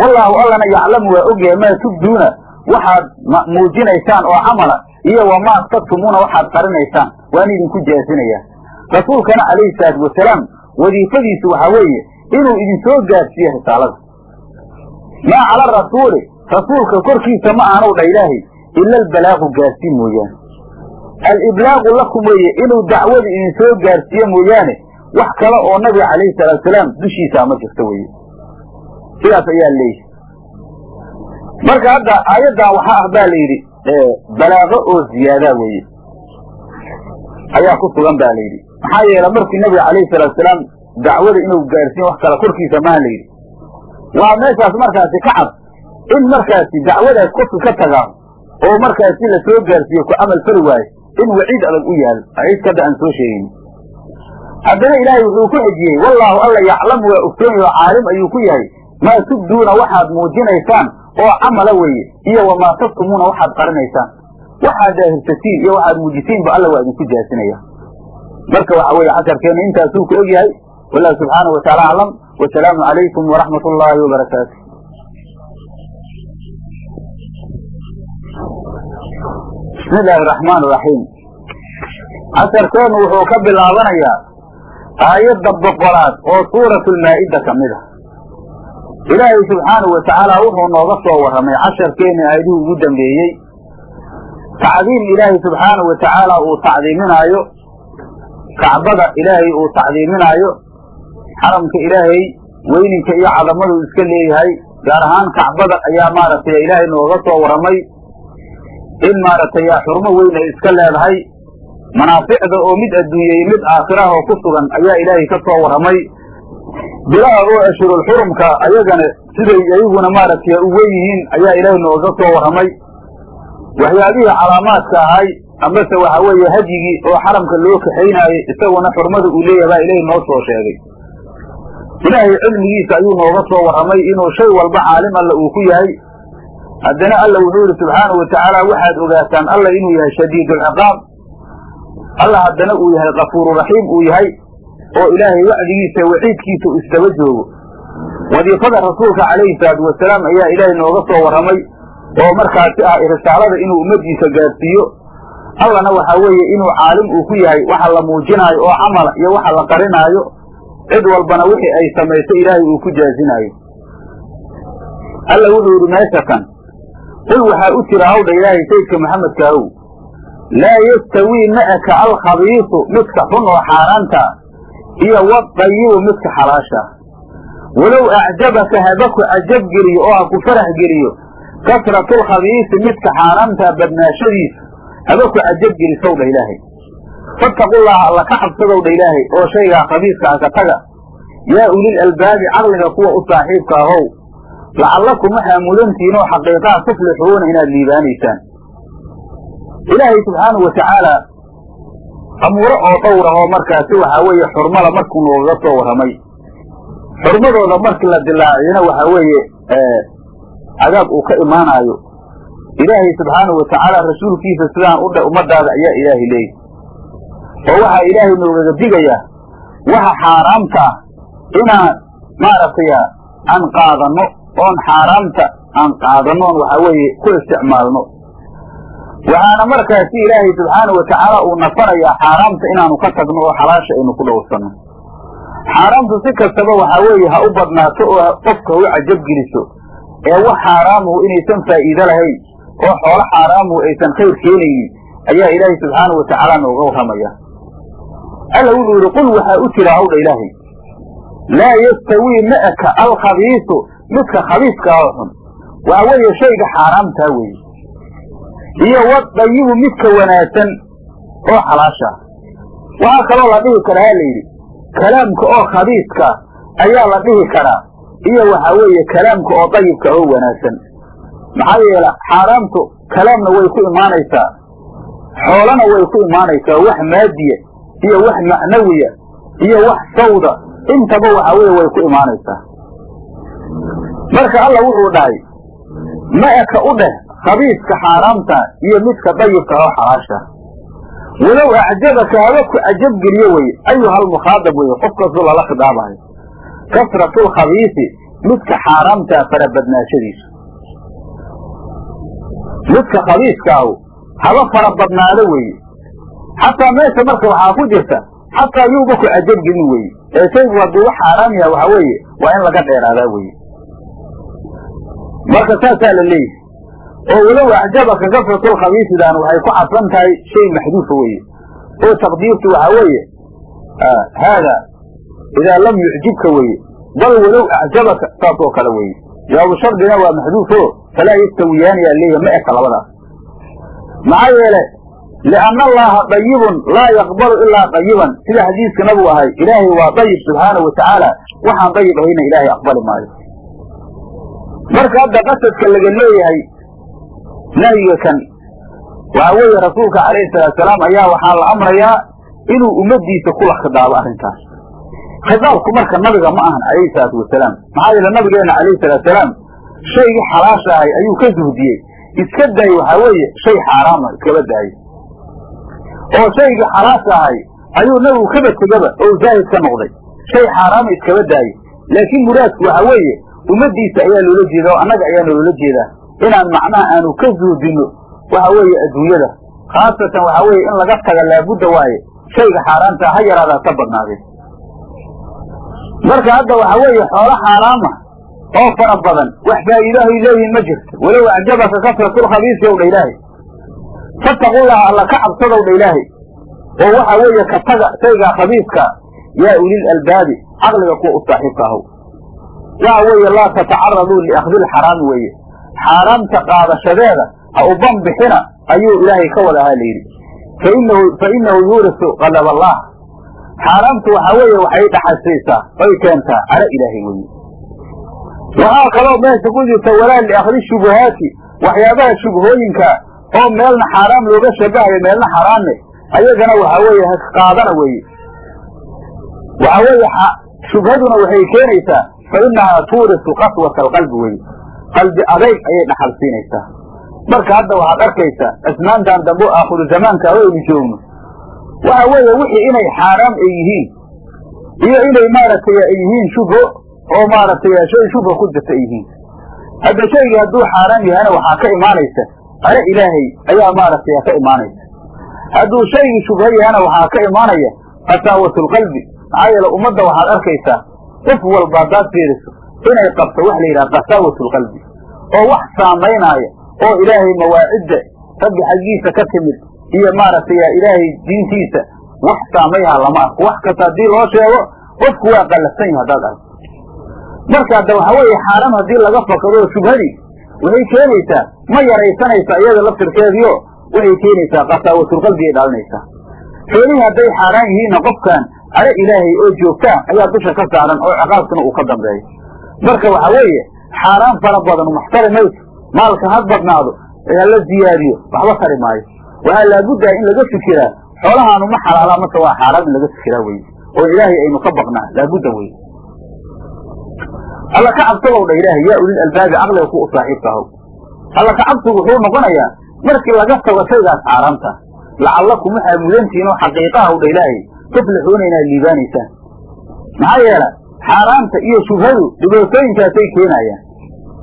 wallaahu allana yaclamu waa ogyahay maa tubduuna. Waxaad muujinaysaan oo camala iyo wamaa taktumuuna waxaad qarinaysaan. Waan idinku jaasinayaa. Rasuulkana calayhi salaatu wasalaam wadiifadiisu waxaa weeye inuu idin soo gaarsiiyo risaalada maa cala arasuuli rasuulka korkiisa ma ahanow dha ilaahay ila albalaagu gaarsiin mooyaane aliblaagu lakum weeye inuu dacwada idin soo gaarsiiyo mooyaane wax kale oo nabiga calayhi salaatu wasalaam dushiisaa ma jirto weye sidaas ayaa leeyihi marka hadda aayaddan waxaa ah baa la yidhi balaaqo oo ziyaadaa weeye ayaa ku sugan ba la yidhi maxaa yeele markii nabiga calayhi salaatu wasalaam dacwada inuu gaarsiiyo wax kale korkiisa maha la yidhi waa meeshaas markaasi ka cad in markaasi dacwadaas qofka ka tagaa oo markaasi la soo gaarsiiyo ku camal fali waayo in waciid adag u yaalo ciidkada aan soo sheegin. Haddana ilaahay wuxuu ku xejiyey wallaahu alla yaclamu waa ogsoonyahy oo caalim ayuu ku yahay maa tubduuna waxaad muujinaysaan oo camala weeye iyo wamaa taktumuuna waxaad qarinaysaan. Waxaad daahirsatiin iyo waxaad muujisiinba alla waa idinku jaasinaya marka waxa weeye casharkeennu intaasuu ku og yahay wallahu subxaanahu wataala aclam wasalaamu calaykum waraxmat ullaahi wabarakaatu bismi illaahi araxmaan iraxiim casharkeennu wuxuu ka bilaabanayaa aayadda boqolaad oo suuratu lmaa'ida ka mid a ilaahay subxaanahu watacaala wuxuu nooga soo warramay casharkeenni aayadihii ugu dambeeyey tacdiim ilaahay subxaanahu watacaala uu tacdiiminaayo kacbada ilaahay uu tacdiiminaayo xaramka ilaahay weyninka iyo cadamadu iska leeyahay gaar ahaan kacbada ayaa maaragtay ilaahay nooga soo warramay in maaragtay xurmo weyn ay iska leedahay manaaficda oo mid adduunyey mid aakhirah oo ku sugan ayaa ilaahay ka soo warramay bilaha oo ashurul xurumka ayagana siday ayaguna maaragtay u yihiin ayaa ilaahay nooga soo warramay waxyaabihii calaamaadka ahay amase waxa weeye hadyigii oo xaramka loo kaxaynaayey isaguna xurmada uu leeyahay baa ilaahay noo soo sheegay ilaahay cilmigiisa ayuu nooga soo warramay inuu shay walba caalim alla uu ku yahay. Haddana alla wuxuu yidhi subxaanahu watacaala waxaad ogaataan alla inuu yahay shadiid alciqaab alla haddana uu yahay kafuururaxiim uu yahay oo ilaahay wacdigiisa waciidkiisa uu isdaba joogo. Wadiifada rasuulka calayhi salaatu wasalaam ayaa ilaahay nooga soo warramay oo markaasi ah risaalada inuu ummaddiisa gaarsiiyo allana waxaa weeye inuu caalim uu ku yahay waxa la muujinaayo oo camala iyo waxa la qarinaayo cid walbana wixii ay samayso ilaahay uu ku jaazinaayo alla wuxuu yidhi meesha kan qul waxaa u jira hawdha ilaahay saydka maxamedkaaow laa yastawii ma'aka alkhabiisu midka xun oo xaaraanta iyo wadayibu midka xalaasha. Walow acjabaka haba ku cajab geliyo oo ha ku farax geliyo kasratulkhabiisi midka xaaraantaa badnaashadiisa haba ku cajab gelisow dha ilaahay fattaqullaha alla ka cabsadow dha ilaahay oo shaygaa khabiiska ah ka taga. Yaa ulil albaabi caqliga kuwa u saaxiibka ahow lacallakum waxaa mudantihiin oo xaqiiqaha tuflixuuna inaad liibaanaysaan. Ilaahay subxaanahu watacaala amuuro oo dhowr ahoo markaasi waxaa weeye xurmada markuu noogaga soo warramay xurmadooda markii la dilaaciyana waxaa weeye cadaab uu ka imaanaayo. Ilaahay subxaanahu watacaala rasuulkiisa sidaan u dhe ummadaada ayaa ilaahay leeyahy oo waxaa ilaahay noogaga digayaa waxa xaaraamta ah inaan maaragtay aan qaadano oon xaaraamta aan qaadano oon waxaa weeye ku isticmaalno. Waxaana markaasi ilaahay subxaanau watacaala uu nafarayaa xaaraamta inaanu ka tagno oo xalaasha aynu ku dhowrsanno xaaraamtu si kastaba waxaa weeye ha u badnaato oo qofka ha u cajab geliso ee wax xaaraamuhu inaysan faa'iido lahayn oo xoolo xaaraamuhu aysan khayr keenaynin ayaa ilaahay subxaanau watacaala nooga warramaya alla wuxuu yihi qul waxaa u jira hawdha ilaahay. Laa yastawii ma'aka alkhabiisu. Midka khabiiska oo xun waxa weeye shayga xaaraamtaa weeye. Iyo wadayibu midka wanaagsan oo xalaasha waxaa kaloo la dhihi karaa la yidhi kalaamka oo khabiiska ayaa la dhihi karaa. Iyo waxa weeye kalaamka oo dayibka oo wanaagsan. Maxaa yeele xaaraamtu kalaamna way ku imaanaysaa xoolana way ku imaanaysaa wax maadiya iyo wax macnawiya iyo wax sawda intaba waxa weeye way ku imaanaysaa marka alla wuxuu dhahay ma-aka u dheh khabiiska xaaraamta iyo midka dayibka oo xalaasha walow acjabaka haba ku cajab geliyo weye ayuhalmukhaadab weye qof kastoo lala khidaabayo kasratulkhabiisi midka xaaraamtaa farabadnaashadiisu midka khabiiskaahu haba fara badnaado weeye xataa meesha marka waxaa ku jirta xataa yuuba ku gelin weye ee shaygu hadduu wax xaaraam yaha waxa weeye waa in laga dheeraadaa weye marka saasaa la leeyahay. Oo walow acjabaka kasratulkhabiisidan waxay ku cadfan tahay shay maxduufa weeye. Oo taqdiirtu waxaa weeye haada idaa lam yucjibka weeye bal walow acjabaka saas oo kale weeye. Jawaabu shardina waa maxduufo falaa yastawiyaani yaa leeyahay ma eka labadaas. Maxaa yeele lianna allaha dayibun laa yaqbalu ilaa dayiban sida xadiiska nabigu ahay ilaahay waa dayib subxaana wa tacaala waxaan dayib ahayna ilaahay aqbali maayo marka hadda qasadka laga leeyahay nahyiga kan waxa weeye rasuulka calayhi salaatusalaam ayaa waxaa la amrayaa inuu ummadiisa kula khidaabo arrintaas khidaabku marka nabiga ma ahan calayhi salaatu wasalaam maxaa yeele nabigeena calayhi salaatusalaam shaygii xalaasha ahay ayuu ka zuhdiyey iska daay waxaa weeye shay xaaraama iskaba daayo oo shaygii xalaasha ahay ayuu nabigu kaba tegaba oo zaahid ka noqday. Shay xaaraama iskaba daayo laakiin muraadku waxa weeye ummadiisa ayaa loola jeeda oo annaga ayaana loola jeedaa. Inaan macnaha aanu ka zuudino waxa weeye adduunyada. Khaasatan waxa weeye in laga taga laabudda waaye shayga xaaraanta ha yaraadaa ka badnaadeen marka hadda waxa weeye xoolo xaaraama oo fara badan wax faa'iidahay leeyihiin ma jirto. Walow acjabaka kasratulkhabiisi ow dha ilaahay fattaqullaha alla ka cabsadow dha ilaahay. Oo waxa weeye ka taga shaygaa khabiiska yaa ulil albaabi caqliga kuwa u saaxiibka ahow waxa weeye laa tatacaraduu liakdi lxaraami weeye. Xaaraamta qaadashadeeda ha u banbixina ayuu ilaahay ka wada ahaa layidhi fa inahu yuurisu qadab allah. Xaaraamtu waxaa weeye waxay dhaxasaysaa oy keentaa caro ilaahay weye waxaa kaloo meesha ku jirta walaa liakdi shubuhaati waxyaabaha shubhooyinka oo meelna xaaraam looga shabahayo meelna xaraamne ayagana waxaa weeye qaadana weeye. Waxaa weeye shubhaduna waxay keenaysaa fa inahaa tuurisu qaswata alqalbi weye qalbi adayg ayay dhaxal siinaysaa. Marka hadda waxaad arkaysaa asmaantan dambe aakhiru zamaanka waynu joogno waxa weeye wixii inay xaaraam ay yihiin iyo inay maaragtay ay yihiin shubho oo maaragtay shay shubha ku jirta ay yihiin. Hadda shaygii hadduu xaaraam yahana waxaa ka imaanaysa are ilaahay ayaa maaragtay ka imaanaysa hadduu shaygii shubho yahana waxaa ka imaanaya qasaawatlqalbi maxaa yeele ummadda waxaad arkaysaa qof walba haddaad fiiriso inay qabto wax la yidhaha qasaawatlqalbi oo wax saamaynaya oo ilaahay mawaacidda rabbi xaggiisa ka timid iyo maaragtay ilaahay diintiisa wax saamayha lama arko. Wax kasta haddii loo sheego qofku waa qallafsan yahay haddaad arko marka hadda waxa weeye xaaraam haddii laga fakado shubhadii waxay keenaysaa ma yaraysanaysaa iyada laftirkeediio waxay keenaysaa qasaawatulqalbi ay dhalinaysaa xoolihii hadday xaaraan yihiinna qofkan are ilaahay oo joogtaa ayaa dusha ka saaran oo ciqaabkana uu ka dambeeyo. Marka waxa weeye xaaraan fara badan muxtari mayso maalka ha badnaado hala ziyaadiyo waxba tari maayo. Waxaa laabuddaa in laga fikiraa xoolahaanu ma xalaala mase waa xaaraam in laga fikiraa weye oo ilaahay aynu ka baqnaa laabudda weye alla ka cabsadow dha ilaahay yaa ulil albaabi caqliga ku u saaxiibka ahow alla ka cabsigu wuxuu noqonayaa markii laga tago shaygaas xaaraamta lacallakum waxaa mudantihiin oo xaqiiqaha w dha ilaahay tuflixuuna inaad liibaanaysaan maxaa yeelay xaaraamta iyo shubhadu dhibaatooyinkaasay keenayaan.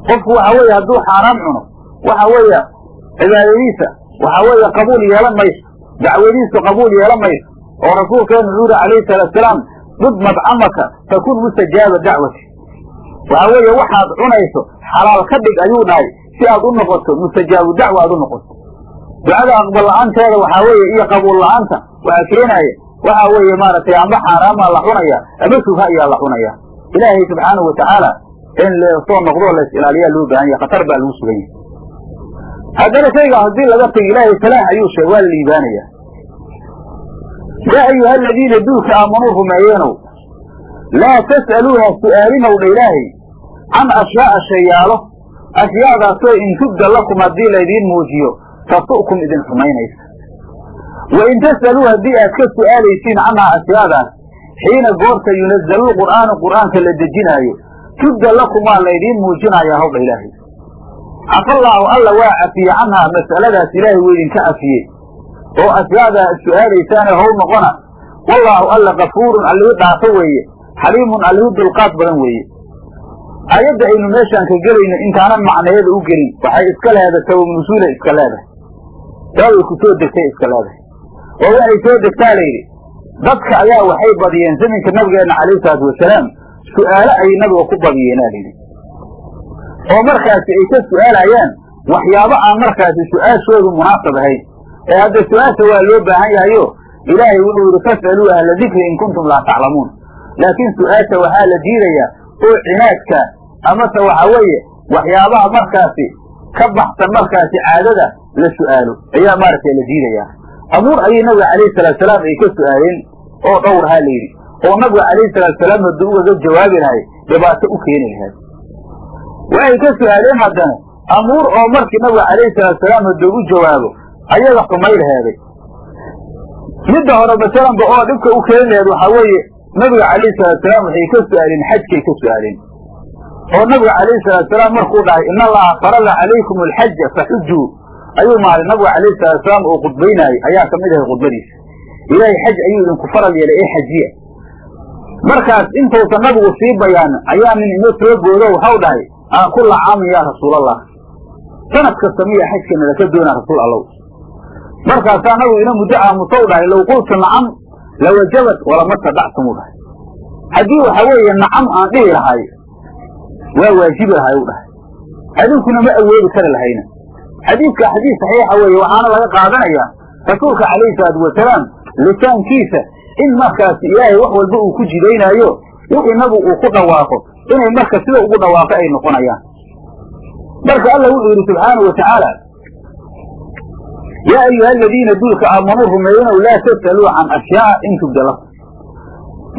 Qofku waxa weeye hadduu xaaraam cuno waxa weeye cibaadadiisa waxa weeye qabuul yeelan mayso dacwadiisu qabuul yeelan mayso oo rasuulkeenu wuxuu yidhi calayhi salaatusalaam dud madcamaka takun mustajaaba dacwati waxa weeye waxaad cunayso xalaal ka dhig ayuu dhahay. Si aad u noqoto mustajaabu dacwa aad u noqoto. Ducada aqbal la'aanteeda waxaa weeye iyo qabuul la'aanta waxaa keenaya. Waxa weeye maaragtay amba xaaraamaa la cunaya ama shubha ayaa la cunaya. Ilaahay subxaanahu watacaala in la soo noqdo lays ilaaliyaa loo baahan yahay khatar baa lagu sugan yahay. Haddana shayga haddii laga tago ilaahay salaax ayuu sheeg waa la liibaanaya yaa ayuha aladiina duulka aamanuu rumeeyeenow laa tas'aluuna su'aalinow dha ilaahay can ashyaa'a shayaalo ashyaadaasoo in tubda lakum haddii laydiin muujiyo tasu'kum idin xumaynaysa wa in tas'aluu haddii aad ka su'aalaysiin canhaa ashyaadaas xiina goorta yunazalu lqur'aanu qur'aanka la dejinaayo tubda lakum waa laydiin muujinayaa hawdha ilaahay cafallaahu alla waa cafiye canhaa mas'aladaas ilaahay wuu idinka cafiyey oo ashyaadaa ad su'aalaysaane how noqona wallaahu alla kafuurun allihii dhaafo weeye xaliimun allihii dulqaad badan weeye. Aayadda aynu meeshaan ka gelayno intaanan macnayada u gelin waxay iska leedahay sabab nusuula iska leedahay. Sababay ku soo degtay iska leedahay. Oo waxay soo degtaa layidhi dadka ayaa waxay badiyeen zaminka nabigeenna calayhi salaatu wasalaam su'aalo ayay nabiga ku badiyeenaa layidhi. Oo markaasi ay ka su'aalayaan waxyaabo aan markaasi su'aashoodu munaasab ahayn. Ee hadda su'aasha waa loo baahan yahayo ilaahay wuxuu yidhi fas'aluu ahla dikri in kuntum laa taclamuun laakiin su'aasha waxaa la diidayaa oo cinaadka amase waxa weeye waxyaabaha markaasi ka baxsan markaasi caadada la su'aalo. Ayaa maaragtay la diidayaa. Abuur ayay nabiga calayhi salaatusalaam ay ka su'aaleen oo dhowrhaa la yidhi. Oo nabiga calayhi salaatusalaam hadduu ugaga jawaabi lahay dhibaato u keeni lahayd waxay ka su'aaleen haddana amuur oo markii nabiga calayhi salaatusalaam hadduu u jawaabo ayaga xumay laheeday midda hore masalanba oo dhibka u keeni laheed waxaa weeye nabiga calayhi salaatusalaam waxay ka su'aaleen xajkay ka su'aaleen oo nabiga calayhi salaatusalaam markuu dhahay in allaha farada calaykum alxaja faxujuu ayuu maalin nabiga calayhi salaatusalaam uu khudbaynaayey ayaa ka mid ahay khudbadiisa ilaahay xaj ayuu idinku faral yeelay ee xajiya markaas intuusan nabigu sii bayaanin ayaa nin ino soo boodo waxau dhahay aan ku lacaamin yaa rasuulallah. Sanad kasta miya xajkana laka doonaa rasuul allow? Markaasaa nabigu ina muddo aamusow dhahay low qultu nacam lawajabat walama sadactum u dhahay haddii waxa weeye nacam aan dhihi lahay waa waajibi lahay u dhahay adinkuna ma awoodi kari lahayna xadiidka xadiis saxiixa weeye waxaana laga qaadanayaa rasuulka calayhi salaatu wasalaam lisaankiisa in markaasi ilaahay wax walba uu ku jidaynaayo wixii nabigu uu ku dhawaaqo inay marka sida ugu dhawaaqo ay noqonayaan marka alla wuxuu yidhi subxaanau watacaala yaa ayuha aladiina duulka aamanuu rumeeyenow laa tas'aluu can ashyaaa in tubda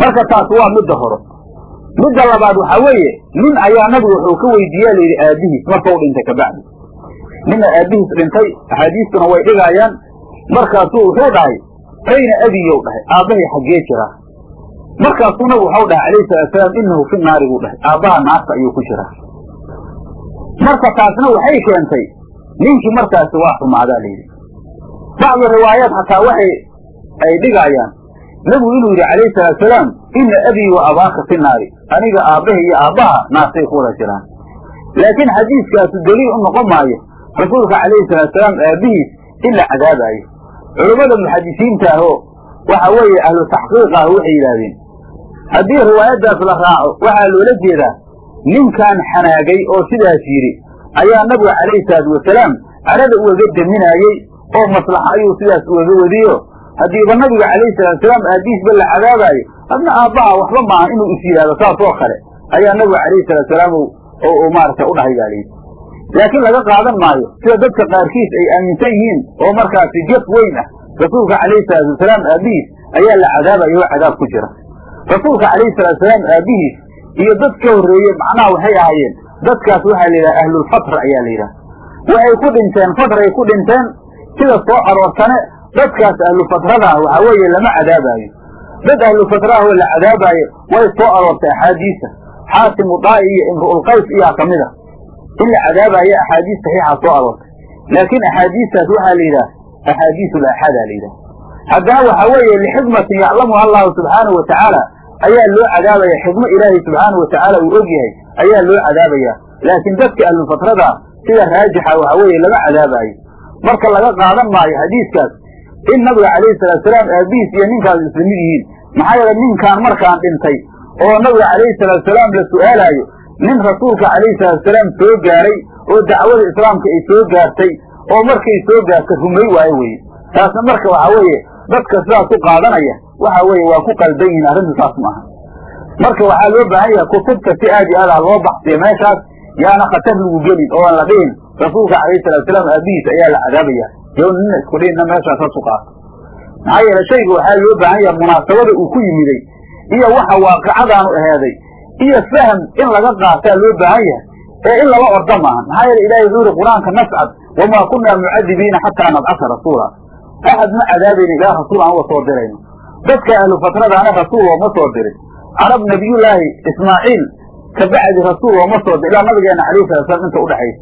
marka taas waa midda hore midda labaad waxaa weeye nin ayaa nabigu wuxuu ka weydiiyaa aabihiis markau dhintay kabacdi nina aabihiis dhintay axaadiistuna way dhigaayaan markaasuu wuxuu dhahay ayna abiyow dhahay aabbahay xaggee jiraa markaasuu nabigu waxau dhahay calayhi salaatusalaam inahu fi naari buu dhahay aabbaha naarta ayuu ku jiraa marka taasna waxay keentay ninkii markaasi waa xumaadaa layidhi bacdu riwaayaat xataa waxay ay dhigaayaan nabigu inuu yidhi calayhi salaatusalaam ina abii wa abaaka fi naari. Aniga aabbaha iyo aabbaha naartay ku wada jiraan. Laakiin xadiiskaasu daliil u noqon maayo. Rasuulka calayhi salaatusalaam aabihiis in la cadaabaayo. Culummada muxadisiinta ahoo waxa weeye ahlu taxqiiq ah waxay yidhaahdeen haddii riwaayaddaas la raaco waxaa loola jeedaa ninkan xanaagay oo sidaas yidhi ayaa nabiga calayhi salaatu wasalaam carada ugaga daminaayey oo maslaxa ayuu sidaas ugaga wadiyo haddiiba nabiga calayhi salaatusalaam aabihiisba la cadaabaayo adna aabbaha waxba maahan inuu is yidhaahdo saas oo kale ayaa nabiga calayhi salaatusalaam maaragtay u dhahay baa layidhi laakiin laga qaadan maayo sida dadka qaarkiis ay aaminsan yihiin oo markaasi jef weyn ah rasuulka calayhi salaatu wasalaam aabihiis ayaa la cadaabaya oo cadaab ku jira. Rasuulka calayhi salaatu wasalaam aabihiis iyo dad ka horreeye macnaha waxay ahaayeen dadkaas waxaa la yidhaha ahlulfatra ayaa la yidhaha. Waxay ku dhinteen fatray ku dhinteen sida soo aroortane dadkaas ahlufatrada ah waxaa weeye lama cadaabaayo. Dad ahlufatraah oo la cadaabaayo way soo aroortay axaadiisa xaatimu daa'i iyo imru'ulqays iyaa ka mid a. In la cadaabaayo axaadiis saxiixa soo aroortay. Laakiin axaadiistaas waxaa la yidhaha axaadiisu laaxaadaa la yidhaha haddana waxaa weeye lixikmatin yaclamuha allahu subxaanahu watacaala ayaa loo cadaabaya xikmo ilaahay subxaanahu watacaala uu og yahay ayaa loo cadaabaya. Laakiin dadka ahlufatrada sida raajixa waxa weeye lama cadaabaayo marka laga qaadan maayo xadiiskaas in nabiga calayhi salaatusalaam aabihiis iyo ninkaas isla mid yihiin. Maxaa yeele ninkaan markaan dhintay oo nabiga calayhi salaatusalaam la su'aalaayo nin rasuulka calayhi salaatusalaam soo gaaray oo dacwada islaamka ay soo gaartay oo markay soo gaartay rumay waayo weye taasna marka waxaa weeye dadka sidaas u qaadanaya waxa weeye waa ku qaldan yihiin arrintu saas maaha marka waxaa loo baahan yahay kutubta si aad iyo aad ah loo baxsiya meeshaas yaana khatar lagu gelin oo aan la dhihin rasuulka calayhi salaatusalaam aabihiis ayaa la cadaabaya. Yow nina isku dhihinna meeshaas hasu qaato maxaa yeele shayga waxaa loo baahan yahay munaasabada uu ku yimiday iyo waxa waaqicadaanu aheeday iyo fahm in laga qaataa loo baahan yahay ee in lala orda maaha. Maxaa yeele ilahay wuxuu yihi qur'aanka nascad wamaa kunaa mucadibiina xataa nabcasa rasuula. Axad ma cadaabayna ilaa rasuul aan soo dirayno. Dadka ahlu fatradaana rasuul ooma soo dirin. Carab nabiyullaahi ismaaciil kabacdi rasuul ooma soo dir ilaa nabigeena calayhi salatu slam inta udhexaysa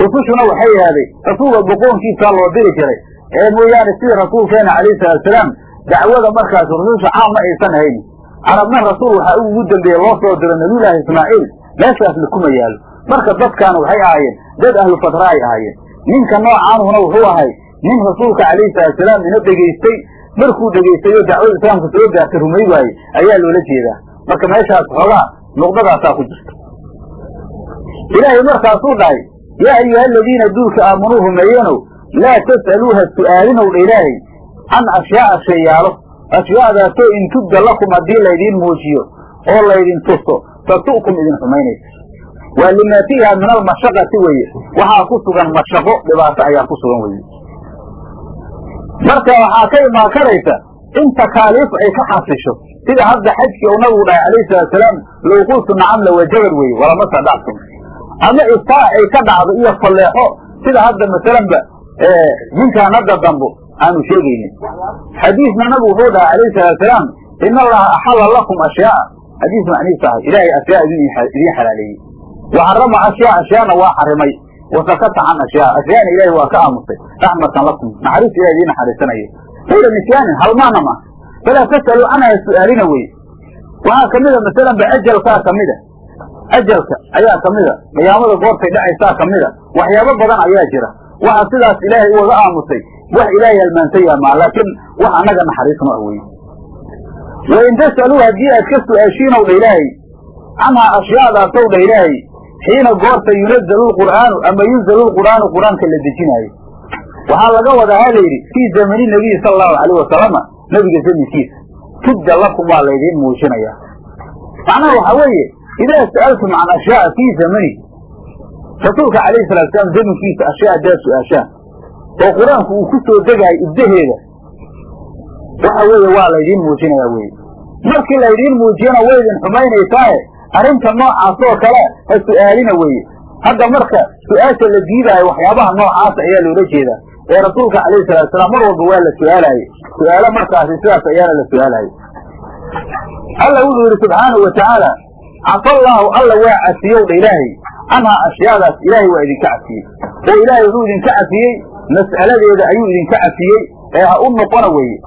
rusushuna waxay ahaaday rasuulka boqoonkiisaa loo diri jiray. Ee mooyaane sidii rasuulkeena calayhi salaatusalaam dacwada markaas rususha caam aysan ahayn carabna rasuul waxaa ugu dambeeye loo soo diro nabiyullaahi ismaaciil meeshaasna kuma yaalo marka dadkan waxay ahaayeen dad ahlu fatra ay ahaayeen. Ninka noocaanhuna wuxuu ahay nin rasuulka calayhi salaatusalaam ina dhegaystay markuu dhegaystay oo dacwada islaamka soo gaartay rumay waaye ayaa loola jeedaa. Marka meeshaas xoogaa nuqdadaasaa ku jirta ilaahay markaasuu dhahay yaa ayuha aladiina duulka aamanuu rumeeyenow laa tas'aluuha su'aalinow dha ilaahay can ashyaa'a shayaalo ashyaadaasoo in tubda lakum haddii laydiin muujiyo oo laydin tuso tasu'kum idin xumaynaysa waa limaa fiiha min almashaqati weeye waxaa ku sugan mashaqo dhibaato ayaa ku sugan weye marka waxaa ka imaan karaysa in takaaliif ay ka xasisho sida hadda xajkii uu nabigu dhahay calayhi salaatusalaam low qultu nacam lawajabad weye walama sadactum ama iftaa ay ka dhacdo iyo falleexo. Sida hadda masalanba ninkaan hadda dambo aanu sheegaynin. Xadiisna nabigu wuxuu dhahay calayhi salaatusalaam in allaha axalla lakum ashyaaa xadiis macnihiis ahay ilaahay ashyaa idiin xalaaleeyey. Wa ashyaa ashyaana waa xarimay. Wasakata can ashyaa. Ashyaana ilaahay waa ka aamusay. Raxmatan lakum. Naxariis ilahay idiin naxariisanayo hayra nisyaanin halmaana ma. Falaa tas'aluu canha su'aalina weye waxaa kamida masalanba ajalkaa kamida ajalka ayaa kamida qiyaamada goortay dhacaysaa kamida waxyaabo badan ayaa jira. Waxa sidaas ilaahay ugaga aamusay. Wax ilaahay halmaansayaa maa laakiin wax annaga naxariisno ah weye wain tas'aluu haddii aad ka su'aashiinow dha ilaahay canhaa ashyaadaasow dha ilaahay xiina goorta yunazalu lqur'aanu ama yunzalu lqur'aanu qur'aanka la dejinaayo. Waxaa laga wadaa ha layidhi fii zamani nabiyi sala allahu alayh wasalama nabiga zaminkiisa tubda lakum waa laydiin muujinayaa. Macnaha waxaa weeye idaa sa'altum can ashyaaa fii zamani rasuulka calayhi salatu salaam zaminkiisa ashyaa haddaad su'aashaan oo qur'aanku uu ku soo degaayo ibdaheeda waxa weeye waa laydiin muujinayaa weye markii laydiin muujiyana way idin xumaynaysaae arrinta noocaasoo kale ha su'aalina weeye hadda marka su'aasha la diidaayo waxyaabaha noocaasa ayaa loola jeedaa ee rasuulka calayhi salatu salaam mar walba waa la su'aalaaye su'aalo markaasi sidaas ayaana la allaahu alla waa cafiyow dha ilaahay. Canhaa ashyaadaas ilaahay waa idinka cafiyey oo ilaahay wuxuu idinka cafiyey mas'aladeeda ayuu idinka cafiyey ee ha u noqona weeye.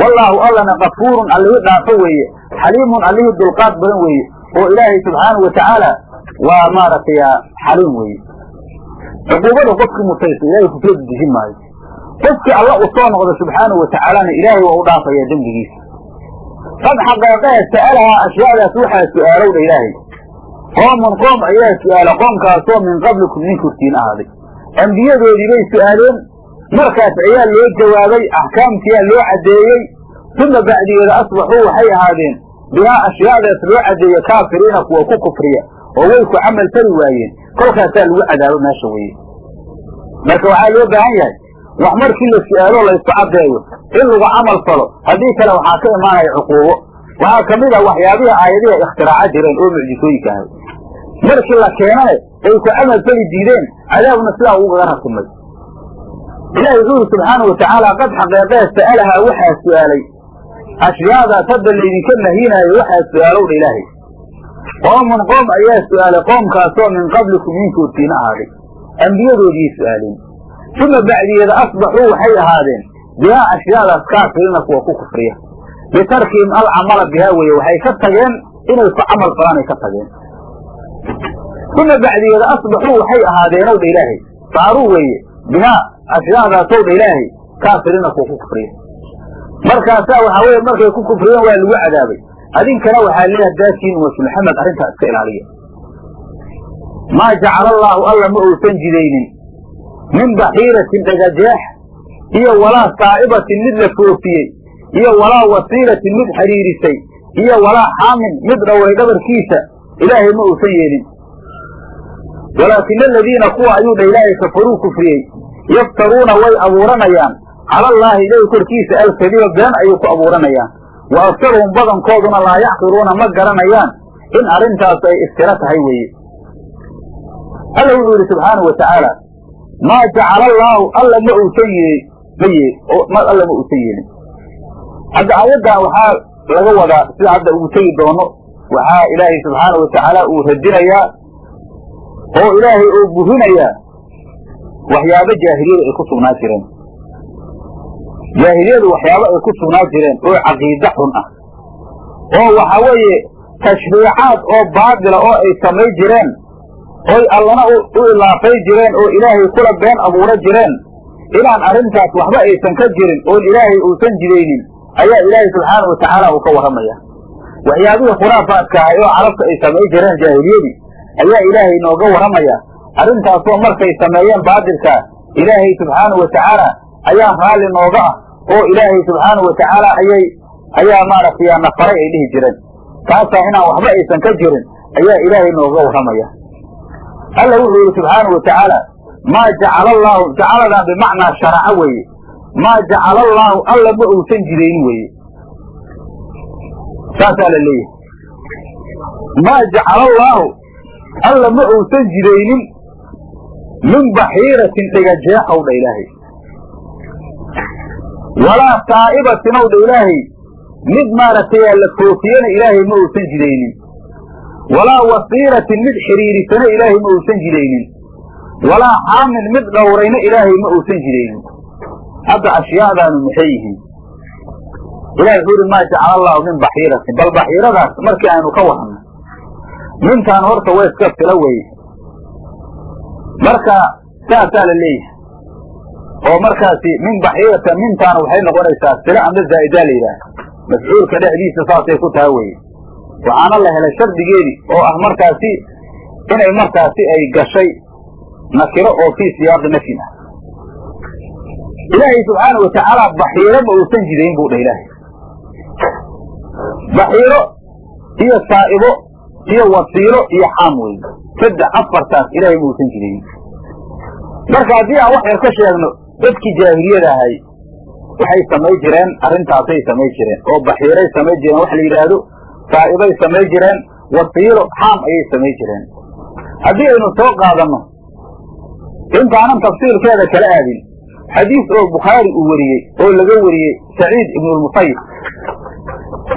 Wallaahu allana kafuurun allihii dhaafo weeye. Xaliimun allihii dulqaad badan weeye. Oo ilaahay subxaanahu watacaala waa maaragtay xaliim weeye. Cuquubada qofkii mutaysa ilahay kufla dejin maayo. Qofkii alla u noqda subxaanahu watacaalana ilaahay waa u dhaafayaa dembigiisa qad xaqeeqee sa'alahaa ashyaadaas waxaa su'aalow dha ilaahay qoomun qoom ayaa su'aala qoomkaasoo min qablikum nin kortiin ahaaday. Ambiyadoodii bay su'aaleen markaas ayaa loo jawaabay axkaamtiyaa loo caddeeyey uma bacdigeeda asbaxuu waxay ahaadeen bihaa ashyaadaas loo caddeeye kaafiriina kuwa ku kufriya oo way ku camal fali waayeen. Kolkaasaa lagu cadaabo meesha weeye. Marka waxaa loo baahan yahay wax markii la su'aalo laysku caddeeyo in lagu camal falo haddii kale waxaa ka imaanaya cuquubo. Waxaa ka mid a waxyaabihi aayadihi ikhtiraacyo jireen oo mucjisooyinka ahay markii la keenane ay ku camal fali diideen cadaabna sidaa ugaga rasimay ilaahi wuxuu yidhi subxaanau watacaala qad xaqeeqee sa'alahaa waxaa su'aalay. Ashyaadaas hadda laydinka nahiinaayo waxaa su'aalow dha ilaahay. Qoomun qoom ayaa su'aalay qoomkaasoo min qablikum idinka hortiina ahaaday. Ambiyadoodii su'aaleen uma bacdigeeda asbaxuu waxay ahaadeen bihaa ashyaadaas kaafiriina kuwa ku kufriya. Bitarkihim alcamala bihaa weye waxay ka tageen inay ku camal falaan ay ka tageen. Uma bacdigeeda asbaxuu waxay ahaadeenow dha ilaahay saaruu weeye bihaa ashyaadaasow dha ilaahay kaafiriina kuwa ku kufriya. Markaasaa waxaa weye markay ku kufriyeen waa lagu cadaabay. Adinkana waxaa leeyahay daatiin ummatu maxamed arrintaa iska ilaaliya. Maa jacala allaahu alla ma uusan jidaynin min baxiiratin dhagajeex iyo walaa saa'ibatin mid la foofiyey iyo walaa wasiilatin mid xidhiirisay iyo walaa xaamin mid dhowray dhabarkiisa ilaahay ma uusan yeelin. Walaakina aladiina kuwa ayuu dha ilaahay kafaruu kufriyey yaftaruuna way abuuranayaan. Cala allaahi ilahi korkiisa alkadiba been ayay ku abuuranayaan. Wa aktaruhum badankooduna laa yacqiluuna ma garanayaan in arrintaas ay iftiro tahay weeye. Alla wuxuu yidhi subxaanau watacaala maa jacala allaahu alla ma uusan yee ma yee alla ma uusan yeelin. Hadda aayaddan waxaa laga wadaa sida hadda ugu tegi doono. Waxaa ilaahay subxaanau watacaala uu radinayaa oo ilaahay uu burinayaa waxyaabo jaahiliyadu ay ku sugnaa jireen. Jaahiliyadu waxyaabo ay ku sugnaa jireen oo caqiide xun ah. Oo waxa weeye tashriicaad oo baatila oo ay samay jireen oy allana u ilaafay jireen oo ilaahay kula been abuura jireen. Inaan arrintaas waxba aysan ka jirin oon ilaahay uusan jidaynin ayaa ilaahay subxaana watacaala uu ka warramaya. Waxyaabihii khuraafaadka ahay oo carabta ay samay jireen jaahiliyadii ayaa ilaahay nooga warramaya. Arrintaasoo markay sameeyeen baatilkaa ilaahay subxaanau watacaala ayaa raalli nooga ah oo ilaahay subxaanau watacaala ayay ayaa maaragtay nafaray ay dhihi jireen. Taasaa inaan waxba aysan ka jirin ayaa ilaahay nooga warramaya alla wuxuu yidhi subxaanau watacaala maa jacala allaahu jacaladan bimacnaa sharaca weeye. Maa jacala allaahu alla ma uusan jidaynin weeye. Saasaa la leeyahay. Maa jacala allaahu alla ma uusan jidaynin min baxiiratin dhigajeexow dha ilaahay. Walaa saa'ibatin ow dha ilaahay. Mid maaragtay la foofiyana ilaahay ma uusan jidaynin walaa wasiiratin mid xidhiirisana ilaahay ma uusan jidaynin walaa xaamin mid dhowrayna ilaahay ma uusan jidaynin hadda ashyaadaanu maxay yihiin? Ilahi wuxuu uhi maa jacala allahu min baxiiratin. Bal baxiiradaas markii aynu ka warranno mintaan horta waa iska filo weye marka saasaa la leeyahay. Oo markaasi min baxiirata mintaana waxay noqonaysaa silo ama zaa'idaa la yidhaah mafcuulka dhexdiisa saasay ku taha weye waxaana la helay shardigeedii oo ah markaasi inay markaasi ay gashay nakiro oo fii siyaaqi nafyin ah ilaahay subxaana watacaala baxiiro ma uusan jidayn buu dha ilaahay. Baxiiro iyo saa'ibo iyo wasiilo iyo xaam weye saddex afartaas ilaahay ma uusan jidayn. Marka haddii aan wax yar ka sheegno dadkii jaahiliyada ahay waxay samay jireen arrintaasay samay jireen oo baxiiray samay jireen wax la yidhaahdo saa'ibay samay jireen wasiilo xaam ayay samay jireen. Haddii aynu soo qaadanno intaanan tafsiilkeeda kala aadin xadiis oo bukhaari uu weriyey oo laga weriyey saciid ibnulmusayib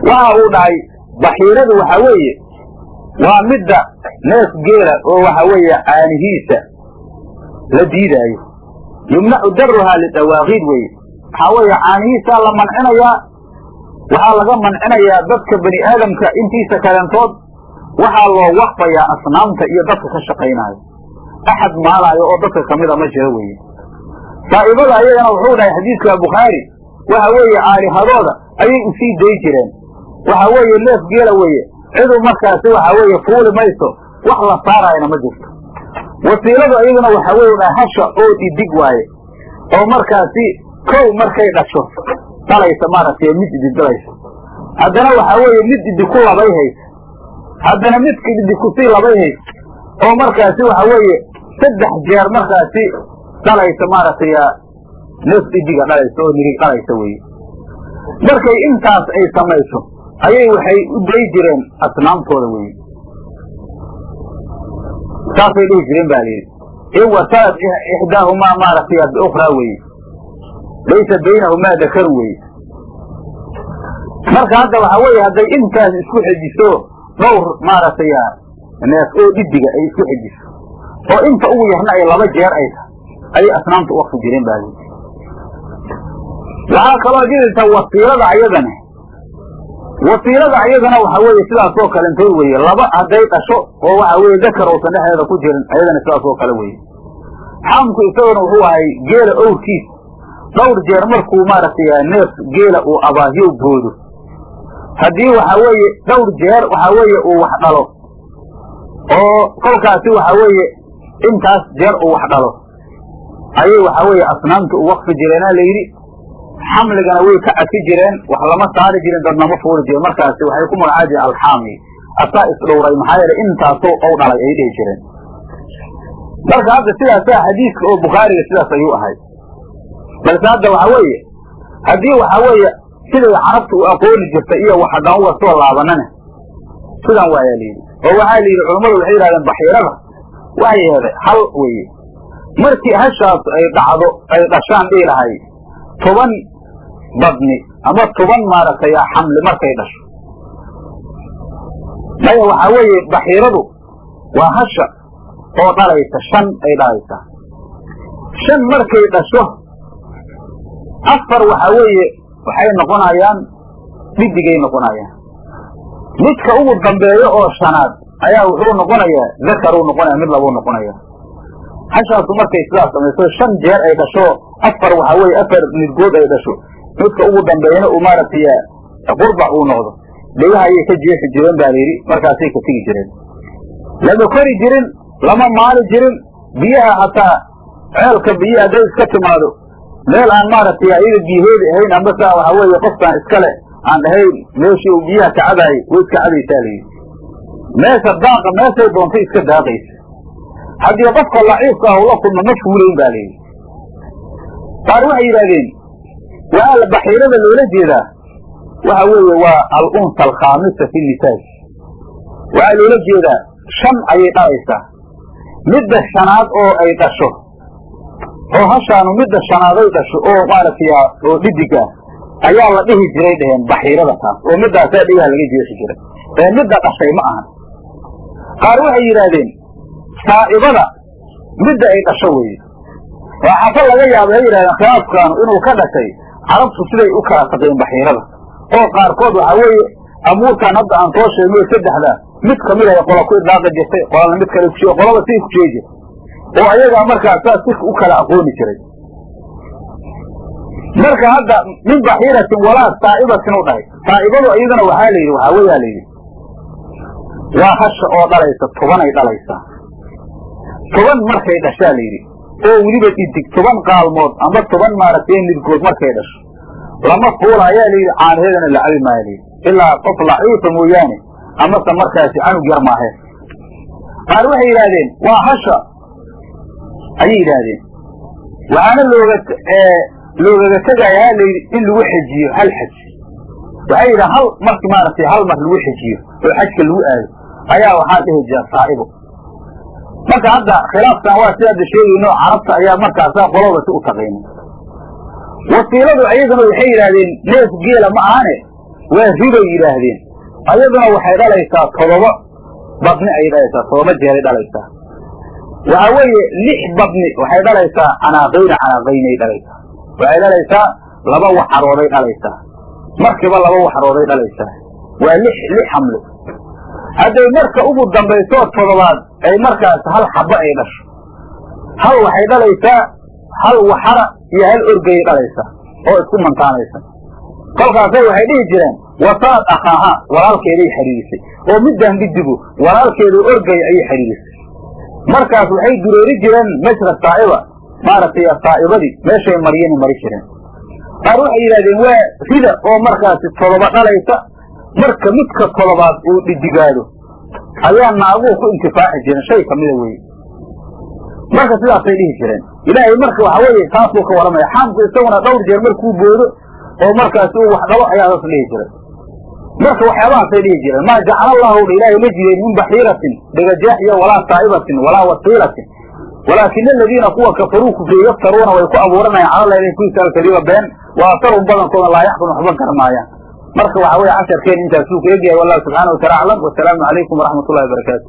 waxa uu dhahay baxiiradu waxa weeye waa midda neef geela oo waxa weeye caanihiisa la diidaayo. Yumnacu daruhaa lidawaaqiid weye waxaa weeye caanihiisaa la mancinayaa waxaa laga mancinayaa dadka bani aadamka intiisa kalentood waxaa loo waqfayaa asnaamta iyo dadka ka shaqaynaayo. Axad maalaayo oo dadka kamida ma jiro weye saa'ibada ayagana wuxuu dhahay xadiidka bukhaari waxa weeye aalihadooda ayay u sii day jireen. Waxa weeye neef geela weeye. Cidu markaasi waxa weeye fuuli mayso. Wax la saaraayana ma jirto. Wasiiladu iyaduna waxa weeye hasha oo dhidig waaye. Oo markaasi kow markay dhasho dhalaysa maaragtay mid idid dhalaysa haddana waxa weeye mid idi ku labay haysa haddana mid idi ku sii labay haysa oo markaasi waxa weeye saddex jeer markaasi dhalaysa maaragtay neef idiga dhalaysa oo nirig dhalaysa weye markay intaas ay samayso ayay waxay u day jireen asnaamtooda weye saasay dhihi jireen ba layidhi in wasalat ixdaahumaa maaragtay biukraa weye laysa baynahumaa dakaru weye marka hadda waxa weeye hadday intaas isku xejiso dhowr maaragtay neef oo dhidiga ay isku xejiso oo inta ugu yarna ay laba jeer ay tahay. Ayay asnaamta u waqfi jireen ba layidhi waxaa kaloo jiraysa wasiilada ayadani wasiilada iyadana waxa weeye sidaasoo kalentood weye laba hadday dhasho oo waxa weye dakar uusan dhexdeeda ku jirin ayadana sidaasoo kale weye xamku isaguna wuxuu ahay geela owrkiis dhowr jeer markuu maaragtay neef geela uu abaahyo boodo. Haddii waxa weeye dhowr jeer waxa weeye uu wax dhalo oo kolkaasi waxa weeye intaas jeer uu wax dhalo. Ayay waxa weeye asnaamta u waqfi jireenaa la yidhi. Xamligana way ka cafi jireen wax lama saari jirin dadnama fuuli jiren markaasi waxay ku magacaa jireen alxaami. Asaa isdhowray maxaa yeele intaasoo ow dhalay ay dhihi jireen. Marka hadda sidaasaa xadiidka oo bukhaariga sidaas ayuu ahay balse hadda waxa weeye haddii waxa weeye siday carabta u aqooni jirtay iyo wax haddaan uga soo laabanane sidan waayaa layidhi oo waxaa layidhi culammadu waxay yidhahdeen baxiirada. Waxay heeday hal weye markii hashaas ay dhacdo ay dhashaan dhihi lahay toban badni ama toban maaragtay xamli markay dhasho. Maya waxaa weeye baxiiradu waa hasha oo dhalaysa shan ay dhalaysaa shan markay dhasho afar waxaa weeye waxay noqonayaan dhidigay noqonayaan. Midka ugu dambeeyo oo shanaad ayaa wuxuu noqonayaa dakaruu noqonaya mid labuu noqonaya hashaasu markay sidaas samayso shan jeer ay dhasho afar waxaa weeye afar midgood ay dhasho midka ugu dambeeyana uu maaragtay qurbac uu noqdo. Dhegaha ayay ka jeexi jireen baa layidhi markaasay ka tegi jireen. Lama kori jirin lama maali jirin biyaha hataa ceelka biyo hadday iska timaado meel aan maaragtay iyada biyaheedi ahayn amba saa waxa weeye qofkaan iskale aan dhahayn meeshii uu biyaha ka cabaayey way iska cabaysaa layidhi meesha daaqa meeshay doontay iska daaqaysa. Haddii qofka laciifka ah ula kulma ma fuulayn ba layidhi qaar waxay yidhahdeen waxaa baxiirada loola jeedaa. Waxa weeye waa al-unsa alkhaamisa fi nisaaj waxaa loola jeedaa shan ayay dhalaysaa midda shanaad oo ay dhasho oo hashaanu midda shanaaday dhasho oo maaragtay oo dhidig ah ayaa la dhihi jiray dheheen baxiirada taas oo middaasaa dhigaha laga jeexi jiray. Ee midda dhashay ma ahan. Qaar waxay yidhaahdeen saa'ibada midda ay dhasho weeye. Waxaase laga yaaba hay yidhahdeen khilaafkaanu inuu ka dhashay carabtu siday u kala taqeen baxiirada. Oo qaarkood waxaa weeye amuurtaan hadda aan soo sheegnayo saddexda mid ka mid ahay qola ku idlaaqi jirtay qolana mid kale ku qolaba siday ku jirtay oo ayagaa markaas saas sirka u kala aqooni jiray. Marka hadda min baxiiratin walaa saa'ibatin u dhahay. Saa'ibadu iyadana waxaa la yidhi waxaa weyaa la yidhi. Waa hasha oo dhalaysa tobanay dhalaysaa toban markay dhashaa la yidhi. Oo weliba dhidig toban qaalmood ama toban maaragtay midgood markay dhasho. Lama fuula ayaa la yidhi caanaheedana la cabi maayo layidhi ilaa qof laciifa mooyaane amase markaasi canug yar maahe. Qaar waxay yidhaahdeen waa hasha ayay yidhaahdeen. Waxaana looga loogaga tegaya ha layidhi in lagu xejiyo hal xaj. Waxay yidhaha hal marki maaragtay hal mar lagu xejiyo oo xajka lagu aado ayaa waxaa dhihi jira saa'ibo marka hadda khilaafkan waa si hadda sheegayno carabta ayaa markaasaa qolada si u taqaynay wasiiladu ayaduna waxay yidhaahdeen neef geela ma ahane waa ribay yidhaahdeen. Ayaduna waxay dhalaysaa todoba badni ayay dhalaysaa todoba jeeray dhalaysaa waxaa weeye lix badni waxay dhalaysaa canaaqayna canaaqaynay dhalaysaa waxay dhalaysaa laba waxarooday dhalaysaa markiiba laba waxarooday dhalaysaa waa lix lix xamle hadday marka ugu dambaysoo todobaad ay markaas hal xaba ay dhasho hal waxay dhalaysaa hal waxara iyo hal orgayay dhalaysaa oo isku mantaanaysa kolkaasay waxay dhihi jireen wasaad akhaaha walaalkeeday xidhiirisay oo middaan dhidigu walaalkeedu orgay ayay xidhiirisay markaas waxay dureeri jireen mashra saa'iba maaragtay saa'ibadii meeshay maryani mari jireen. Qaar waxay yidhahdeen waa rida oo markaasi todoba dhalaysa marka midka todobaad uu dhidigaado. Ayaa naaguhu ku intifaaci jireen shay kamida weye marka sidaasay dhihi jireen. Ilaahay marka waxa weeye taasuu ka waramaya. Xaamku isaguna dhowr jeer markuu boodo oo markaasi uu wax dhalo ayaa saas dhihi jiray marka waxyaabahaasay dhihi jireen maa jacala allahu dha ilaahay ma jireen min baxiiratin dhegajaax iyo walaa saa'ibatin walaa wasiilatin. Walaakina aladiina kuwa kafaruu kufriye yaftaruuna way ku abuuranayaan cala lah kuwiisa alkadiba been wa badankooda laa yaxkun waxba garmaayaan marka waxa weye casharkeen intaasuu ka egyahay wallahu subxaana watala aclam wasalaamu calaykum waraxmat wabarakaatu